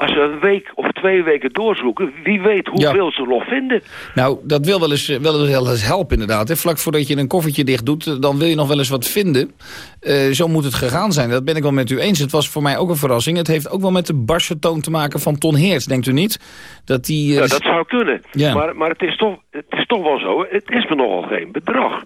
Als we een week of twee weken doorzoeken... wie weet hoeveel ze nog vinden. Nou, dat wil wel eens, eh, wel eens- wel eens helpen inderdaad. Hè. Vlak voordat je een koffertje dicht doet, eh, dan wil je nog wel eens wat vinden. Eh, zo moet het gegaan zijn. Dat ben ik wel met u eens. Het was voor mij ook een verrassing. Het heeft ook wel met de barse toon te maken van Ton Heerts, denkt u niet? Dat die... Ja, dat zou kunnen. Ja. Maar, maar het, is toch, het is toch wel zo. Het is me nogal geen bedrag.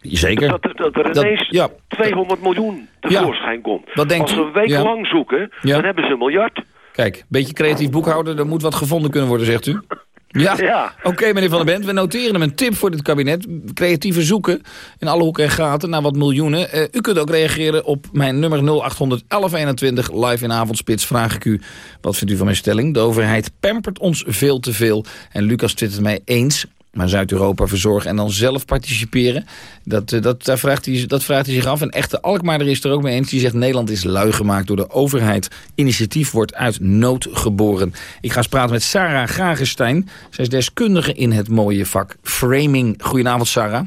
Zeker. Dat, er- dat er Dat- ineens ja. 200 miljoen tevoorschijn komt. Als u? een week lang zoeken, dan hebben ze een miljard. Kijk, beetje creatief boekhouden, er moet wat gevonden kunnen worden, zegt u? Ja, [LAUGHS] Ja. oké meneer Van der Bent, we noteren hem een tip voor dit kabinet. Creatieve zoeken in alle hoeken en gaten naar wat miljoenen. Eh, u kunt ook reageren op mijn nummer 0800 1121 live in avondspits. Vraag ik u, wat vindt u van mijn stelling? De overheid pampert ons veel te veel. En Lucas twittert mij eens. Maar Zuid-Europa verzorgen en dan zelf participeren, dat, eh, dat, daar vraagt hij, dat vraagt hij zich af. En echte Alkmaarder is er ook mee eens. Die zegt Nederland is lui gemaakt door de overheid. Initiatief wordt uit nood geboren. Ik ga eens praten met Sarah Gragenstein. Zij is deskundige in het mooie vak framing. Goedenavond Sarah.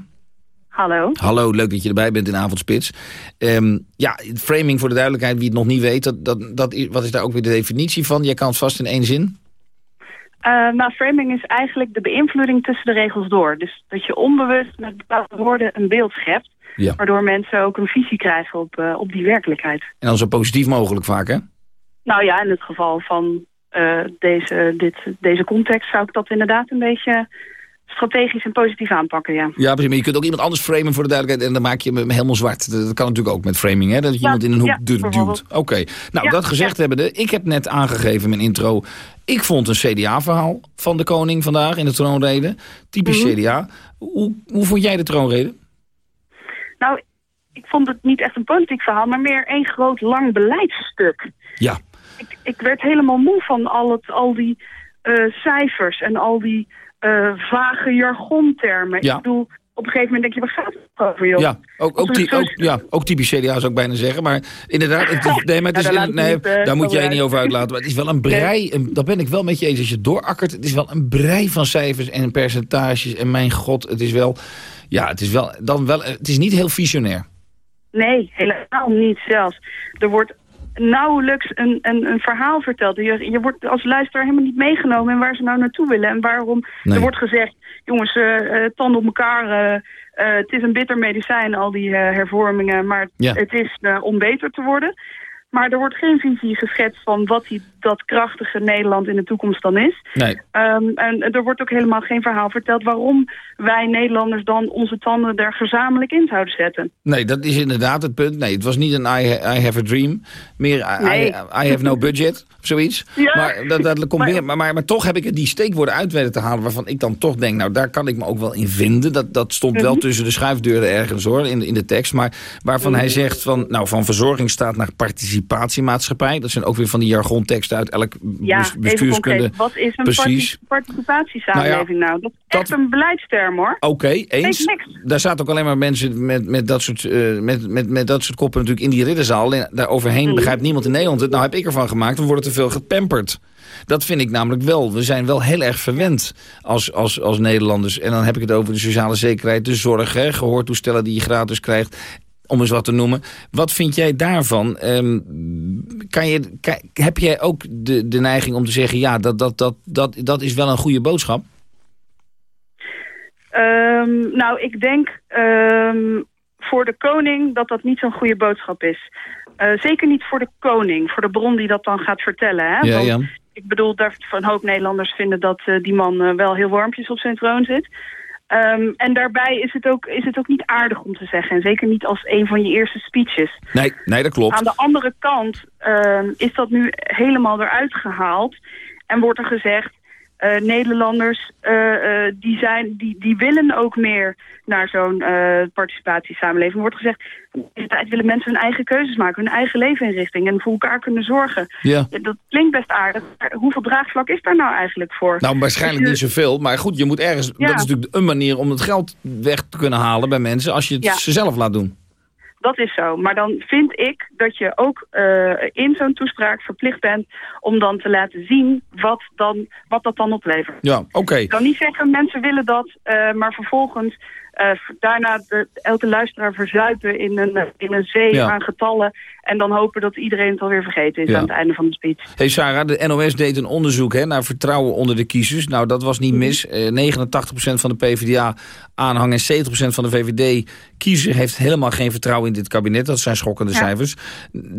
Hallo. Hallo, leuk dat je erbij bent in Avondspits. Ehm, ja, framing voor de duidelijkheid, wie het nog niet weet. Dat, dat, dat, wat is daar ook weer de definitie van? Jij kan het vast in één zin. Uh, nou, framing is eigenlijk de beïnvloeding tussen de regels door. Dus dat je onbewust met bepaalde woorden een beeld schept. Ja. Waardoor mensen ook een visie krijgen op, uh, op die werkelijkheid. En dan zo positief mogelijk vaak, hè? Nou ja, in het geval van uh, deze, dit, deze context zou ik dat inderdaad een beetje strategisch en positief aanpakken, ja. Ja, precies. Maar je kunt ook iemand anders framen voor de duidelijkheid... en dan maak je hem helemaal zwart. Dat kan natuurlijk ook met framing, hè? Dat je Ja, iemand in een hoek ja, duwt. Oké. Nou, Ja, dat gezegd hebbende, ik heb net aangegeven in mijn intro... ik vond een CDA-verhaal van de koning vandaag in de troonrede. Typisch Mhm. CDA. Hoe, hoe vond jij de troonrede? Nou, ik vond het niet echt een politiek verhaal, maar meer één groot lang beleidstuk. Ja. Ik, ik werd helemaal moe van al, het, al die eh, cijfers en al die eh, vage jargontermen. Ja. Ik bedoel, op een gegeven moment denk je, waar gaat het over, joh? Ja, ook, ook, zo- ook, ja, ook typisch CDA zou ik bijna zeggen. Maar inderdaad, het [LAUGHS] nee, maar het is, Ja, nee, niet, eh, daar moet jij niet over uitlaten. Maar het is wel een brei, een, dat ben ik wel met je eens. Als je doorakkert, het is wel een brei van cijfers en percentages. En mijn god, het is wel, ja, het is wel, dan wel, het is niet heel visionair. Nee, helemaal niet zelfs. Er wordt nauwelijks een, een, een verhaal verteld. Je, je wordt als luisteraar helemaal niet meegenomen in waar ze nou naartoe willen. En waarom Nee. er wordt gezegd, jongens, eh, tanden op elkaar. eh, het is een bitter medicijn, al die hervormingen. Maar Ja. het is om beter te worden. Maar er wordt geen visie geschetst van wat die, dat krachtige Nederland in de toekomst dan is. Nee. Ehm, en er wordt ook helemaal geen verhaal verteld waarom wij Nederlanders dan onze tanden daar gezamenlijk in zouden zetten. Nee, dat is inderdaad het punt. Nee, het was niet een I, I have a dream. Meer I, Nee. I, I have no budget, of [LAUGHS] zoiets. Ja. Maar, dat, dat komt meer, maar, maar, maar toch heb ik er die steekwoorden uit weten te halen... waarvan ik dan toch denk, nou, daar kan ik me ook wel in vinden. Dat, dat stond wel Mhm. tussen de schuifdeuren ergens, hoor, in, de- in de tekst. Maar waarvan hij zegt, van, nou, van verzorgingsstaat naar participatiemaatschappij. Dat zijn ook weer van die jargonteksten uit elk Ja, even bestuurskunde. Wat is een Precies. parti- participatiesamenleving nou? Dat is echt een beleidsterm, hoor. Oké, eens. Daar zaten ook alleen maar mensen met, met, dat soort, eh, met, met, met dat soort koppen natuurlijk in die ridderzaal. Alleen daar overheen Mm. begrijpt niemand in Nederland het. Nou heb ik ervan gemaakt, we worden te veel gepamperd. Dat vind ik namelijk wel. We zijn wel heel erg verwend als, als, als Nederlanders. En dan heb ik het over de sociale zekerheid, de zorg, hè, gehoortoestellen die je gratis krijgt. Om eens wat te noemen. Wat vind jij daarvan? Ehm, kan je, kan- heb jij ook de, de neiging om te zeggen... ja, dat, dat, dat, dat, dat is wel een goede boodschap? Ehm, nou, ik denk ehm, voor de koning dat dat niet zo'n goede boodschap is. Eh, zeker niet voor de koning, voor de bron die dat dan gaat vertellen. Hè? Ja, Want ja. Ik bedoel, daar van een hoop Nederlanders vinden dat eh, die man eh, wel heel warmpjes op zijn troon zit. Ehm, en daarbij is het, ook, is het ook niet aardig om te zeggen. En zeker niet als een van je eerste speeches. Nee, nee dat klopt. Aan de andere kant ehm, is dat nu helemaal eruit gehaald. En wordt er gezegd, eh, Nederlanders eh, eh, die, zijn, die, die willen ook meer naar zo'n participatiesamenleving. Wordt gezegd, in deze tijd willen mensen hun eigen keuzes maken, hun eigen levensinrichting en voor elkaar kunnen zorgen. Ja. dat klinkt best aardig. Maar hoeveel draagvlak is daar nou eigenlijk voor? Nou, waarschijnlijk je- niet zoveel. Maar goed, je moet ergens... Ja. Dat is natuurlijk een manier om het geld weg te kunnen halen bij mensen... als je het Ja. ze zelf laat doen. Dat is zo. Maar dan vind ik dat je ook eh, in zo'n toespraak verplicht bent om dan te laten zien wat, dan, wat dat dan oplevert. Ja, oké. Ik kan niet zeggen, mensen willen dat, eh, maar vervolgens daarna de, elke luisteraar verzuipen in een, eh, in een zee Ja. aan getallen en dan hopen dat iedereen het alweer vergeten is Ja. aan het einde van de speech. Hey Sarah, de NOS deed een onderzoek hè, naar vertrouwen onder de kiezers. Nou, dat was niet Mhm. mis. Eh 89% van de PvdA-aanhang en 70% van de VVD-kiezer... heeft helemaal geen vertrouwen in dit kabinet. Dat zijn schokkende Ja. cijfers.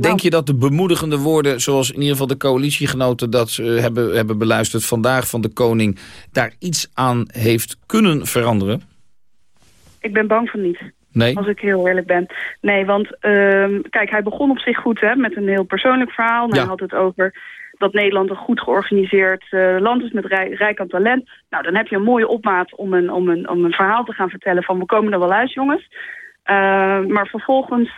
Denk je dat de bemoedigende woorden... zoals in ieder geval de coalitiegenoten dat eh, hebben, hebben beluisterd vandaag van de koning... daar iets aan heeft kunnen veranderen? Ik ben bang van niet. Nee? Als ik heel eerlijk ben. Nee, want ehm, kijk, hij begon op zich goed hè, met een heel persoonlijk verhaal. Ja. Hij had het over dat Nederland een goed georganiseerd eh, land is met rij- rijk aan talent. Nou, dan heb je een mooie opmaat om een, om, een, om een verhaal te gaan vertellen van we komen er wel uit, jongens. Eh, maar vervolgens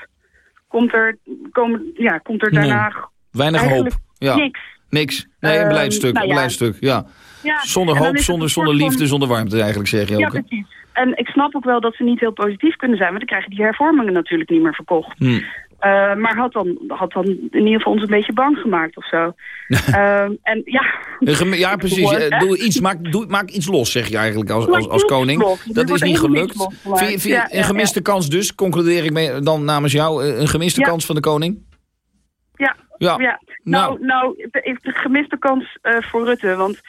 komt er, komen, ja, komt er Nee. daarna Weinig hoop. Ja. niks. Niks. Nee, een Ehm, beleidstuk. nou een ja. beleidstuk, ja. Ja, Zonder hoop, zonder, zonder van- liefde, zonder warmte eigenlijk, zeg je Ja, ook. hè? precies. En ik snap ook wel dat ze niet heel positief kunnen zijn, want dan krijgen die hervormingen natuurlijk niet meer verkocht. Hm. Eh, maar had dan, had dan in ieder geval ons een beetje bang gemaakt of zo. [LAUGHS] Ehm, en ja... Ja, [LAUGHS] precies. Eh? Doe iets, maak, doe, maak iets los, zeg je eigenlijk als, als, als koning. los. Er Dat is niet gelukt. niks losgemaakt. Vind je- vind je- Ja, een gemiste ja. kans dus, concludeer ik mee, dan namens jou, eh, een gemiste Ja. kans van de koning? Ja, Ja. Nou. Nou, nou, de, de gemiste kans voor Rutte. Want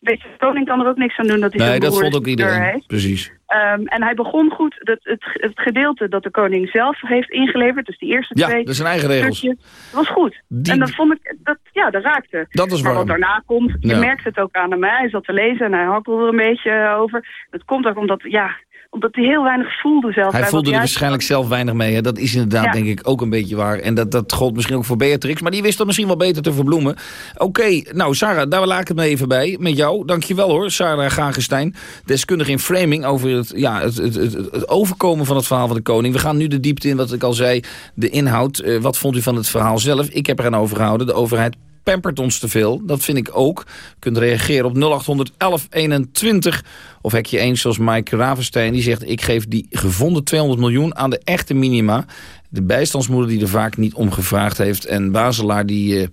weet je, de koning kan er ook niks aan doen dat hij Nee, dat vond ook iedereen. heeft. Precies. Ehm, en hij begon goed, dat, het, het gedeelte dat de koning zelf heeft ingeleverd, dus die eerste Ja, twee dat zijn eigen regels. dat was goed. Die- En dat vond ik, dat, ja, dat raakte. Dat is maar wat daarna komt, je Ja. merkt het ook aan hem. Hij zat te lezen en hij hakkelde er een beetje over. Dat komt ook omdat, ja, omdat hij heel weinig voelde zelf. Hij voelde er hij waarschijnlijk zelf weinig mee. Hè? Dat is inderdaad Ja. denk ik ook een beetje waar. En dat, dat gold misschien ook voor Beatrix. Maar die wist dat misschien wel beter te verbloemen. Oké, nou Sarah, daar laat ik het me even bij. Met jou, dankjewel hoor. Sarah Gagestein, deskundige in framing... over het, ja, het, het, het, het overkomen van het verhaal van de koning. We gaan nu de diepte in, wat ik al zei, de inhoud. Eh, wat vond u van het verhaal zelf? Ik heb eraan overgehouden. De overheid pampert ons te veel. Dat vind ik ook. U kunt reageren op 0800 1121. Of hek je eens zoals Mike Ravenstein. Die zegt, ik geef die gevonden 200 miljoen aan de echte minima. De bijstandsmoeder die er vaak niet om gevraagd heeft. En Baselaar die eh,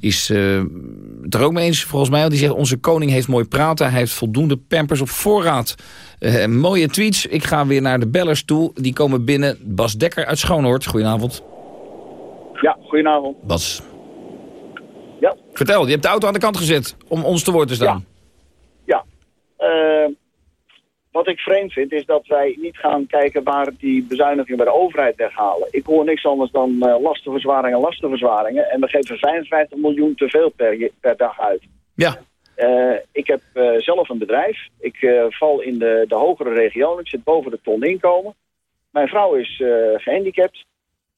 is eh, het er ook mee eens volgens mij. Want die zegt, onze koning heeft mooi praten. Hij heeft voldoende pampers op voorraad. Eh, mooie tweets. Ik ga weer naar de bellers toe. Die komen binnen. Bas Dekker uit Schoonhoord. Goedenavond. Ja, goedenavond. Bas. Ja. Vertel, je hebt de auto aan de kant gezet om ons te woord te staan. Ja. Eh, wat ik vreemd vind is dat wij niet gaan kijken waar die bezuinigingen bij de overheid weghalen. Ik hoor niks anders dan eh lastenverzwaringen, lastenverzwaringen. En we geven 55 miljoen te veel per, per dag uit. Ja. Eh, ik heb eh, zelf een bedrijf. Ik val in de, de hogere regionen. Ik zit boven de ton inkomen. Mijn vrouw is eh, gehandicapt.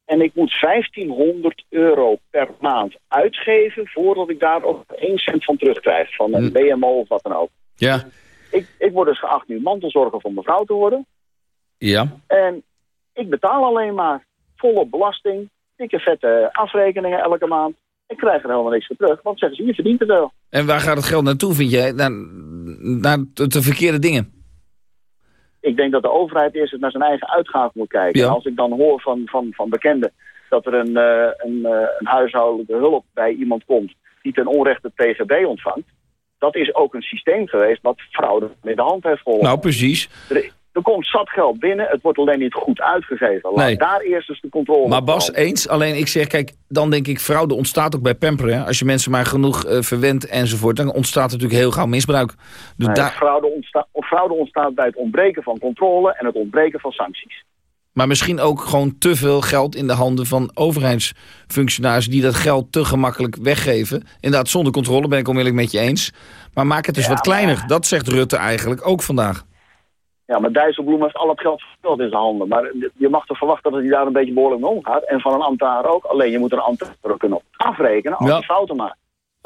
En ik moet 1500 euro per maand uitgeven... voordat ik daar ook 1 cent van terugkrijg. Van een BMO of wat dan ook. Ja. Ik, ik word dus geacht nu mantelzorger voor mijn vrouw te worden. Ja. En ik betaal alleen maar volop belasting. Dikke vette afrekeningen elke maand. Ik krijg er helemaal niks voor terug. Want zeggen ze, je verdient te veel. En waar gaat het geld naartoe, vind jij? Naar, naar de verkeerde dingen. Ik denk dat de overheid eerst eens naar zijn eigen uitgaven moet kijken. Ja. En als ik dan hoor van, van, van bekenden dat er een, eh, een, eh, een huishoudelijke hulp bij iemand komt die ten onrechte PGB ontvangt, dat is ook een systeem geweest wat fraude in de hand heeft geholpen. Nou, precies. Er, er komt zat geld binnen, het wordt alleen niet goed uitgegeven. Laat Nee. daar eerst eens de controle Maar Bas, komen. eens. Alleen ik zeg, kijk, dan denk ik, fraude ontstaat ook bij pamperen. Als je mensen maar genoeg eh, verwendt enzovoort, dan ontstaat natuurlijk heel gauw misbruik. Dus Nee, daar, fraude, ontsta fraude ontstaat bij het ontbreken van controle en het ontbreken van sancties. maar misschien ook gewoon te veel geld in de handen van overheidsfunctionarissen... die dat geld te gemakkelijk weggeven. Inderdaad, zonder controle ben ik onmiddellijk met je eens. Maar maak het dus Ja, wat maar- kleiner. Dat zegt Rutte eigenlijk ook vandaag. Ja, maar Dijsselbloem heeft al het geld verdeeld in zijn handen. Maar je mag toch verwachten dat hij daar een beetje behoorlijk mee omgaat. En van een ambtenaar ook. Alleen je moet een ambtenaar kunnen afrekenen als Ja. hij fouten maakt.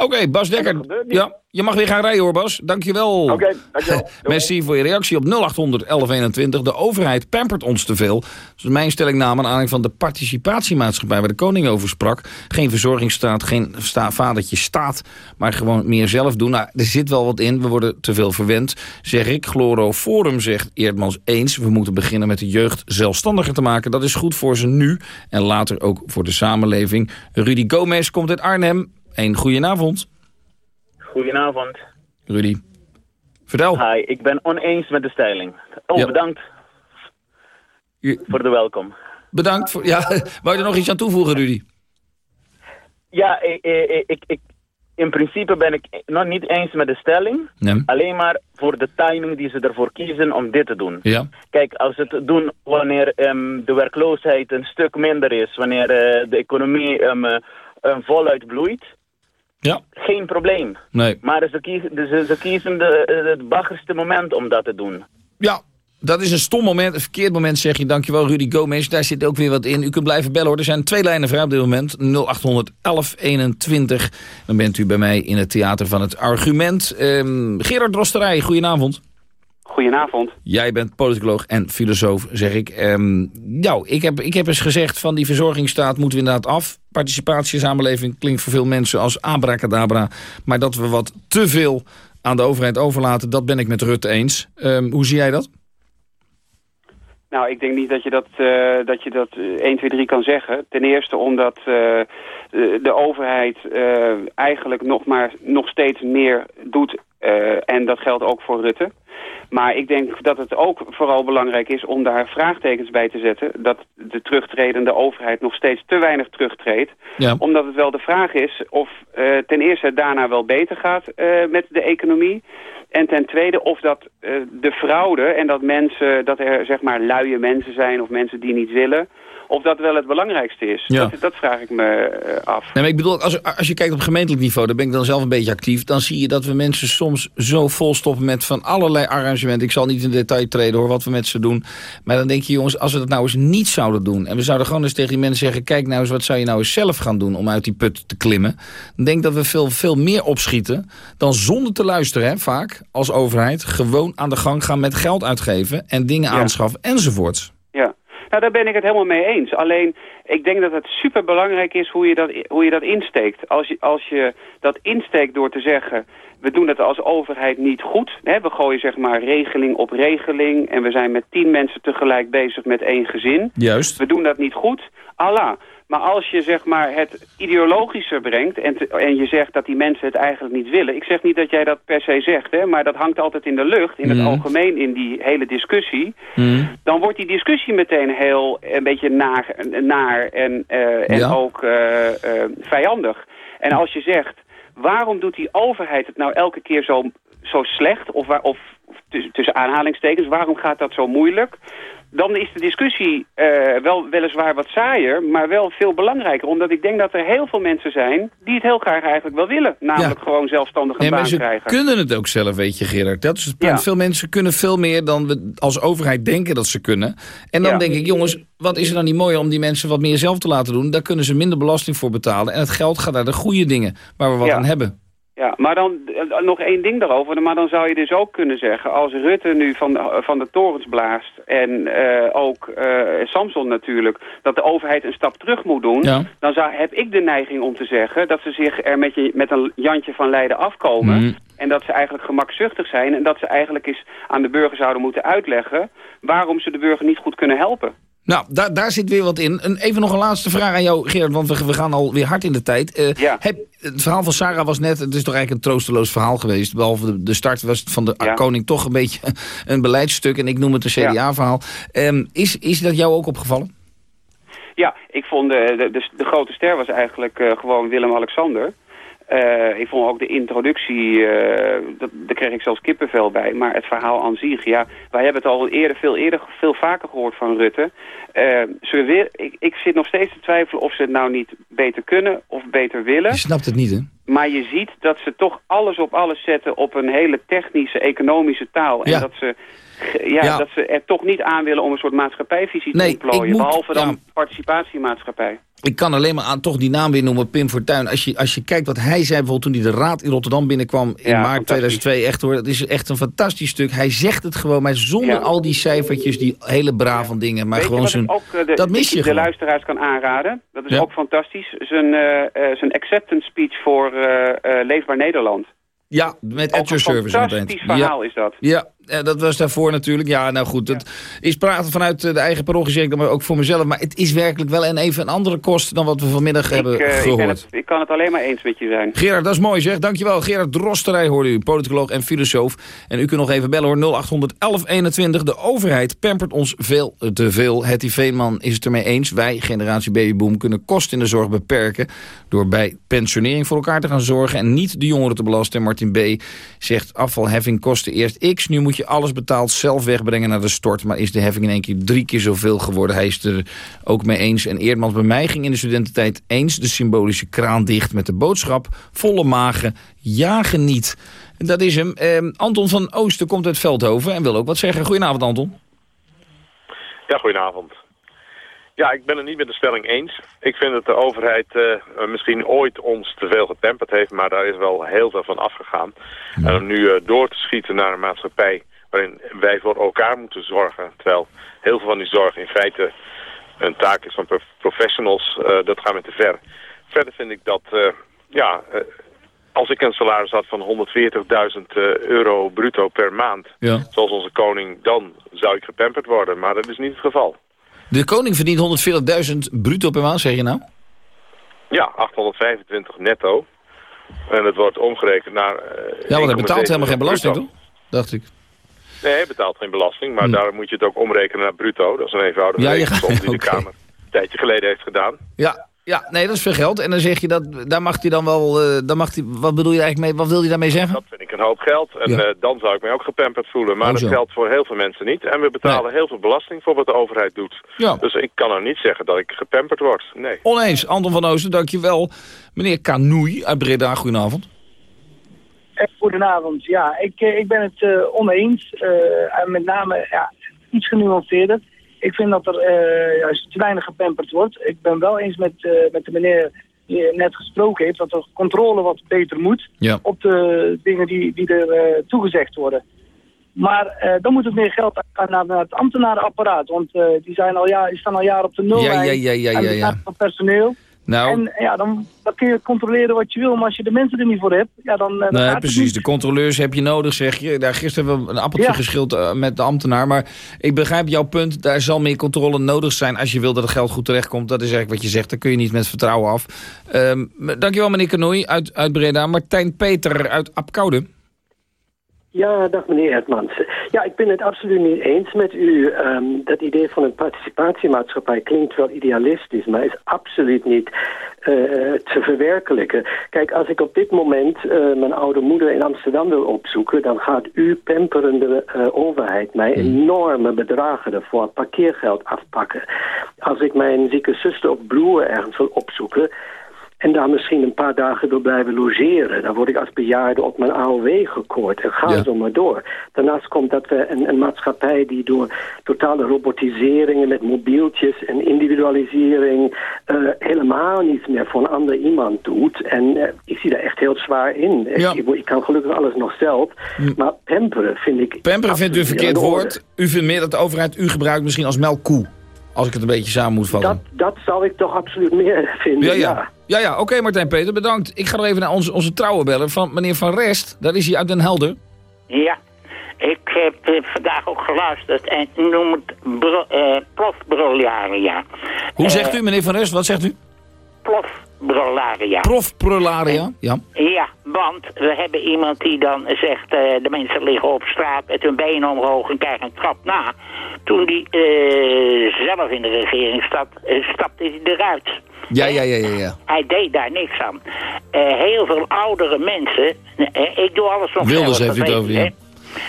Oké, Bas Dekker. Ja, je mag weer gaan rijden hoor, Bas. Dankjewel. Oké, dankjewel. [LAUGHS] Merci voor je reactie op 0800 1121. De overheid pampert ons te veel. Is mijn stellingname aan aanleiding van de participatiemaatschappij... waar de koning over sprak. Geen verzorgingsstaat, geen sta vadertje staat... maar gewoon meer zelf doen. Nou, er zit wel wat in, we worden te veel verwend. Zeg ik, Gloro Forum zegt Eerdmans eens... we moeten beginnen met de jeugd zelfstandiger te maken. Dat is goed voor ze nu en later ook voor de samenleving. Rudy Gomez komt uit Arnhem. Goedenavond. Goedenavond. Rudy. Vertel. Hi, ik ben oneens met de stelling. Oh, Ja. bedankt voor de welkom. Bedankt. Voor, ja, [LAUGHS] wou je er nog iets aan toevoegen, Rudy? Ja, ik, ik, ik, in principe ben ik nog niet eens met de stelling. Nee. Alleen maar voor de timing die ze ervoor kiezen om dit te doen. Ja. Kijk, als ze het doen wanneer ehm, de werkloosheid een stuk minder is, wanneer eh, de economie ehm, eh, eh, voluit bloeit, Ja. geen probleem. Nee. Maar ze kiezen, ze, ze kiezen de, eh, het baggerste moment om dat te doen. Ja, dat is een stom moment, een verkeerd moment zeg je. Dankjewel Rudy Gomez, daar zit ook weer wat in. U kunt blijven bellen hoor, er zijn twee lijnen vrij op dit moment. 0800 1121. Dan bent u bij mij in het theater van het argument. Ehm, Gerard Drosterij, goedenavond. Goedenavond. Jij bent politicoloog en filosoof, zeg ik. Ehm nou, ik heb, ik heb eens gezegd van die verzorgingsstaat moeten we inderdaad af. Participatiesamenleving klinkt voor veel mensen als abracadabra. Maar dat we wat te veel aan de overheid overlaten, dat ben ik met Rutte eens. Ehm, hoe zie jij dat? Nou, ik denk niet dat je dat, eh, dat, je dat eh, 1, 2, 3 kan zeggen. Ten eerste omdat eh, de, de overheid eh, eigenlijk nog, maar, nog steeds meer doet. eh, en dat geldt ook voor Rutte. Maar ik denk dat het ook vooral belangrijk is om daar vraagtekens bij te zetten. Dat de terugtredende overheid nog steeds te weinig terugtreedt. Ja. Omdat het wel de vraag is of uh, ten eerste daarna wel beter gaat uh, met de economie. En ten tweede of dat uh, de fraude en dat mensen, dat er zeg maar luie mensen zijn of mensen die niet willen of dat wel het belangrijkste is. Ja. Dat, dat, vraag ik me uh, af. Nee, maar ik bedoel, als, als je kijkt op gemeentelijk niveau, daar ben ik dan zelf een beetje actief, dan zie je dat we mensen soms zo volstoppen met van allerlei arrangementen. Ik zal niet in detail treden hoor, wat we met ze doen. Maar dan denk je, jongens, als we dat nou eens niet zouden doen, en we zouden gewoon eens tegen die mensen zeggen, kijk nou eens, wat zou je nou eens zelf gaan doen om uit die put te klimmen? Dan denk dat we veel, veel meer opschieten dan zonder te luisteren, hè, vaak, als overheid, gewoon aan de gang gaan met geld uitgeven en dingen ja. aanschaffen enzovoorts. Ja. Nou, daar ben ik het helemaal mee eens. Alleen, ik denk dat het super belangrijk is hoe je dat, hoe je dat insteekt. Als je, als je dat insteekt door te zeggen... we doen het als overheid niet goed. Hè? We gooien zeg maar regeling op regeling... en we zijn met tien mensen tegelijk bezig met één gezin. Juist. We doen dat niet goed. Allah. Maar als je zeg maar het ideologischer brengt en, te, en je zegt dat die mensen het eigenlijk niet willen. Ik zeg niet dat jij dat per se zegt, hè, maar dat hangt altijd in de lucht, in het mm. algemeen in die hele discussie. Mm. Dan wordt die discussie meteen heel een beetje naar, naar en, uh, en Ja. ook uh, uh, vijandig. En als je zegt, waarom doet die overheid het nou elke keer zo, zo slecht? Of, waar, of tussen aanhalingstekens, waarom gaat dat zo moeilijk? Dan is de discussie uh, wel weliswaar wat saaier, maar wel veel belangrijker. Omdat ik denk dat er heel veel mensen zijn die het heel graag eigenlijk wel willen. Namelijk ja. gewoon zelfstandig een nee, baan krijgen. kunnen het ook zelf, weet je Gerard. Dat is het punt. Ja. Veel mensen kunnen veel meer dan we als overheid denken dat ze kunnen. En dan ja. denk ik, jongens, wat is er dan niet mooi om die mensen wat meer zelf te laten doen? Daar kunnen ze minder belasting voor betalen. En het geld gaat naar de goede dingen waar we wat aan hebben. Ja, maar dan uh, nog één ding daarover. Maar dan zou je dus ook kunnen zeggen... als Rutte nu van de, van de torens blaast... en uh, ook uh, Samson natuurlijk... dat de overheid een stap terug moet doen... Ja. dan zou, heb ik de neiging om te zeggen... dat ze zich er met, je, met een Jantje van Leiden afkomen... Mm. en dat ze eigenlijk gemakzuchtig zijn... en dat ze eigenlijk eens aan de burger zouden moeten uitleggen... waarom ze de burger niet goed kunnen helpen. Nou, daar, daar zit weer wat in. En even nog een laatste vraag aan jou, Gerard, want we, we gaan alweer hard in de tijd. Uh, ja. heb, het verhaal van Sarah was net, het is toch eigenlijk een troosteloos verhaal geweest. Behalve de, de start was het van de ja. koning toch een beetje [LAUGHS] een beleidstuk. En ik noem het een CDA-verhaal. Um, is, is dat jou ook opgevallen? Ja, ik vond de, de, de, de grote ster was eigenlijk uh, gewoon Willem-Alexander. Uh, ik vond ook de introductie, uh, dat, daar kreeg ik zelfs kippenvel bij. Maar het verhaal aan zich, ja, wij hebben het al eerder, veel eerder, veel vaker gehoord van Rutte. Uh, ze weer, ik, ik zit nog steeds te twijfelen of ze het nou niet beter kunnen of beter willen. Je snapt het niet, hè? Maar je ziet dat ze toch alles op alles zetten op een hele technische, economische taal. En ja. dat ze ja, ja, dat ze er toch niet aan willen om een soort maatschappijvisie nee, te ontplooien. Moet, behalve dan ja. participatiemaatschappij. Ik kan alleen maar aan toch die naam weer noemen, Pim Fortuyn. Als je, als je kijkt wat hij zei bijvoorbeeld toen hij de raad in Rotterdam binnenkwam in ja, maart 2002. Echt hoor, dat is echt een fantastisch stuk. Hij zegt het gewoon, maar zonder ja. al die cijfertjes, die hele brave dingen. Maar Weet gewoon zijn, ook, uh, de, dat mis je de, gewoon. luisteraars kan aanraden. Dat is ook fantastisch. Zijn, uh, zijn acceptance speech voor uh, Leefbaar Nederland. Ja, met Your Service. Een fantastisch verhaal is dat. Ja, dat was daarvoor natuurlijk. Ja, nou goed, dat is praten vanuit de eigen parochie, zeg ik dan maar ook voor mezelf. Maar het is werkelijk wel een even een andere kost dan wat we vanmiddag ik, hebben uh, gehoord. Ik, het, ik, kan het alleen maar eens met je zijn. Gerard, dat is mooi zeg. Dankjewel. Gerard Drosterij hoorde u, politicoloog en filosoof. En u kunt nog even bellen hoor, 0800 1121. De overheid pampert ons veel te veel. Hetty Veenman is het ermee eens. Wij, generatie babyboom, kunnen kosten in de zorg beperken... door bij pensionering voor elkaar te gaan zorgen... en niet de jongeren te belasten. En Martin B. zegt afvalheffing kosten eerst x. Nu moet je alles betaald zelf wegbrengen naar de stort. Maar is de heffing in één keer drie keer zoveel geworden? Hij is er ook mee eens. En Eerdmans bij mij ging in de studententijd eens de symbolische kraan dicht... met de boodschap, volle magen, jagen niet. Dat is hem. Eh, Anton van Oosten komt uit Veldhoven en wil ook wat zeggen. Goedenavond, Anton. Ja, goedenavond. Ja, ik ben het niet met de stelling eens. Ik vind dat de overheid uh, misschien ooit ons te veel getemperd heeft, maar daar is wel heel veel van afgegaan. Ja. En om nu uh, door te schieten naar een maatschappij waarin wij voor elkaar moeten zorgen, terwijl heel veel van die zorg in feite een taak is van professionals, uh, dat gaat me te ver. Verder vind ik dat, ja, als ik een salaris had van 140.000 euro bruto per maand, ja. zoals onze koning, dan zou ik gepamperd worden, maar dat is niet het geval. De koning verdient 140.000 bruto per maand, zeg je nou? Ja, 825 netto. En het wordt omgerekend naar... Uh, ja, want hij betaalt helemaal geen belasting, toch? Dacht ik. Nee, je betaalt geen belasting, maar daar moet je het ook omrekenen naar bruto. Dat is een eenvoudige Ja, rekensom die de. Kamer een tijdje geleden heeft gedaan. Ja, ja, nee, dat is veel geld. En dan zeg je dat, daar mag hij dan wel, eh, dan mag hij, wat bedoel je eigenlijk mee, wat wil je daarmee zeggen? Dat vind ik een hoop geld. En Ja. eh, dan zou ik mij ook gepamperd voelen. Maar Oh, dat geldt voor heel veel mensen niet. En we betalen heel veel belasting voor wat de overheid doet. Ja. Dus ik kan nou niet zeggen dat ik gepamperd word. Nee. Oneens, Anton van Oosten, dankjewel. Meneer Kanoei uit Breda, goedenavond. Eh, Goedenavond. Ja, ik, ik ben het eh, oneens. eh, en met name ja, iets genuanceerder. Ik vind dat er eh, juist te weinig gepamperd wordt. Ik ben wel eens met, eh, met de meneer die net gesproken heeft... dat de controle wat beter moet Ja. op de dingen die, die er eh, toegezegd worden. Maar dan moet het meer geld gaan naar, naar het ambtenarenapparaat. Want die, zijn al ja, die staan al jaren op de nul. Ja, ja, ja, ja, ja, er ja. personeel. Nou, En ja, dan, dan kun je controleren wat je wil. Maar als je de mensen er niet voor hebt, ja, dan, eh, dan Nee, precies. De controleurs heb je nodig, zeg je. Daar, gisteren hebben we een appeltje Ja. geschild eh, met de ambtenaar. Maar ik begrijp jouw punt. Daar zal meer controle nodig zijn als je wil dat het geld goed terechtkomt. Dat is eigenlijk wat je zegt. Daar kun je niet met vertrouwen af. Ehm, dankjewel, meneer Kanoei uit, uit Breda. Martijn Peter uit Apkoude. Ja, dag meneer Edmans. Ja, ik ben het absoluut niet eens met u. Ehm, dat idee van een participatiemaatschappij klinkt wel idealistisch, maar is absoluut niet eh, te verwerkelijken. Kijk, als ik op dit moment eh, mijn oude moeder in Amsterdam wil opzoeken, dan gaat uw pemperende eh, overheid mij enorme bedragen ervoor parkeergeld afpakken. Als ik mijn zieke zuster of broer ergens wil opzoeken, en daar misschien een paar dagen wil blijven logeren. Dan word ik als bejaarde op mijn AOW gekoord. En ga Ja. zo maar door. Daarnaast komt dat we een, een maatschappij die door totale robotiseringen met mobieltjes en individualisering eh, helemaal niets meer voor een ander iemand doet. En eh, ik zie daar echt heel zwaar in. Ja. Ik, ik kan gelukkig alles nog zelf. Maar pamperen vind ik... Pamperen vindt u een verkeerd woord. U vindt meer dat de overheid u gebruikt misschien als melkkoe. Als ik het een beetje samen moet vatten. Dat, dat zou ik toch absoluut meer [LAUGHS] vinden, Ja, ja. Ja, ja, oké Martijn Peter, bedankt. Ik ga nog even naar onze, onze trouwe bellen van meneer Van Rest. Daar is hij uit Den Helder. Ja, ik heb eh, vandaag ook geluisterd en noem het bro, eh, plofbrolaria. Hoe Eh, zegt u, meneer Van Rest? Wat zegt u? Plofbrolaria. Profprolaria? Ja. Ja, want we hebben iemand die dan zegt, eh, de mensen liggen op straat met hun benen omhoog en krijgen een trap na. Toen die eh, zelf in de regering stap, eh, stapte hij eruit. Ja, ja, ja, ja. ja. Hij deed daar niks aan. Heel veel oudere mensen, ik doe alles nog Wilders zelf, heeft het over, ja. hè.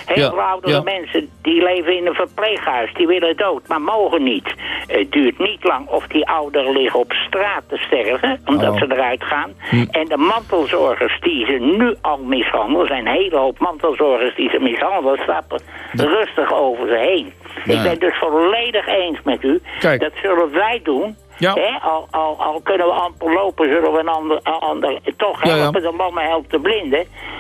Heel Ja, veel oudere ja. mensen die leven in een verpleeghuis, die willen dood, maar mogen niet. Het duurt niet lang of die ouderen liggen op straat te sterven, omdat Oh. ze eruit gaan. Hm. En de mantelzorgers die ze nu al mishandelen, zijn een hele hoop mantelzorgers die ze mishandelen, stappen rustig over ze heen. Ja. Ik ben dus volledig eens met u. Kijk. Dat zullen wij doen. Ja. Hè? Al, al, al kunnen we amper lopen, zullen we een ander, ander toch Ja, ja. helpen. De mannen helpt de blinden.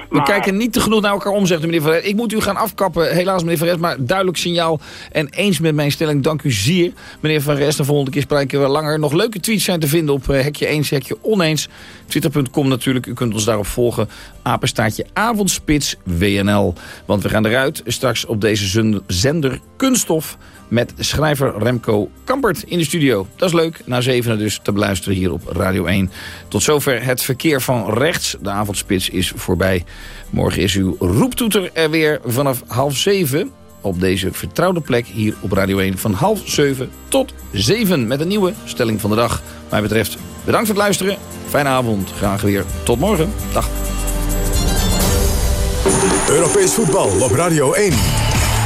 We Maar- kijken niet te genoeg naar elkaar om, zegt meneer Van Rest. Ik moet u gaan afkappen, helaas meneer Van Rest, maar duidelijk signaal. En eens met mijn stelling, dank u zeer. Meneer Van Rest, de volgende keer spreken we langer. Nog leuke tweets zijn te vinden op eh, hekje eens, hekje oneens. Twitter.com natuurlijk, u kunt ons daarop volgen. Apenstaartje avondspits WNL. Want we gaan eruit straks op deze zender Kunststof... met schrijver Remco Kampert in de studio. Dat is leuk, na zevenen dus te beluisteren hier op Radio 1. Tot zover het verkeer van rechts. De avondspits is voorbij. Morgen is uw roeptoeter er weer vanaf half zeven... op deze vertrouwde plek hier op Radio 1 van half zeven tot zeven... met een nieuwe stelling van de dag. Wat mij betreft bedankt voor het luisteren. Fijne avond. Graag weer tot morgen. Dag. Europees voetbal op Radio 1.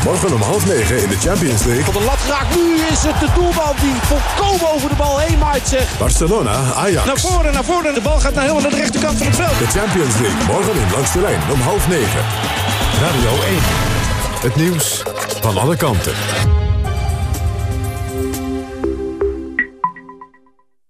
Morgen om half negen in de Champions League. Van de lat raakt. Nu is het de doelman die volkomen over de bal heen maait zeg. Barcelona, Ajax. Naar voren, naar voren. De bal gaat naar helemaal naar de rechterkant van het veld. De Champions League morgen in Langs de Lijn om half negen. Radio 1. Het nieuws van alle kanten.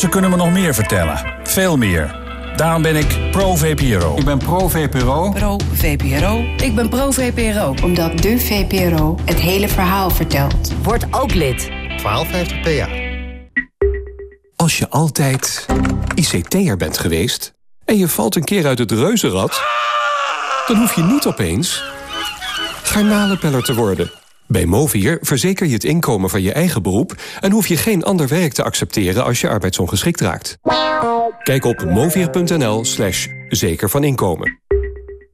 Ze kunnen me nog meer vertellen. Veel meer. Daarom ben ik pro-VPRO. Ik ben pro-VPRO. Pro-VPRO. Ik ben pro-VPRO. Omdat de VPRO het hele verhaal vertelt. Word ook lid. 1250 PA. Als je altijd ICT'er bent geweest... en je valt een keer uit het reuzenrad... dan hoef je niet opeens garnalenpeller te worden... Bij Movier verzeker je het inkomen van je eigen beroep... en hoef je geen ander werk te accepteren als je arbeidsongeschikt raakt. Kijk op movier.nl slash zeker van inkomen.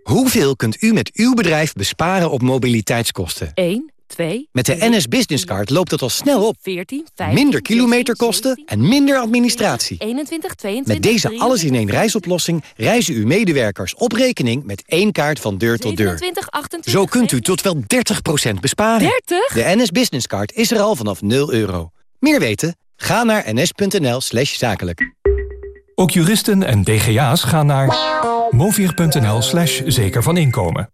Hoeveel kunt u met uw bedrijf besparen op mobiliteitskosten? 1, 2... Met de NS Business Card loopt het al snel op. 14, 15, minder kilometerkosten en minder administratie. 21, 22, Met deze alles-in-één reisoplossing reizen uw medewerkers op rekening met één kaart van deur tot deur. 27, 28, Zo kunt u tot wel 30% besparen. 30? De NS Business Card is er al vanaf 0 euro. Meer weten? Ga naar ns.nl slash zakelijk. Ook juristen en DGA's gaan naar movier.nl slash zeker van inkomen.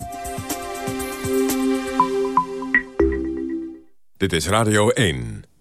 Dit is Radio 1.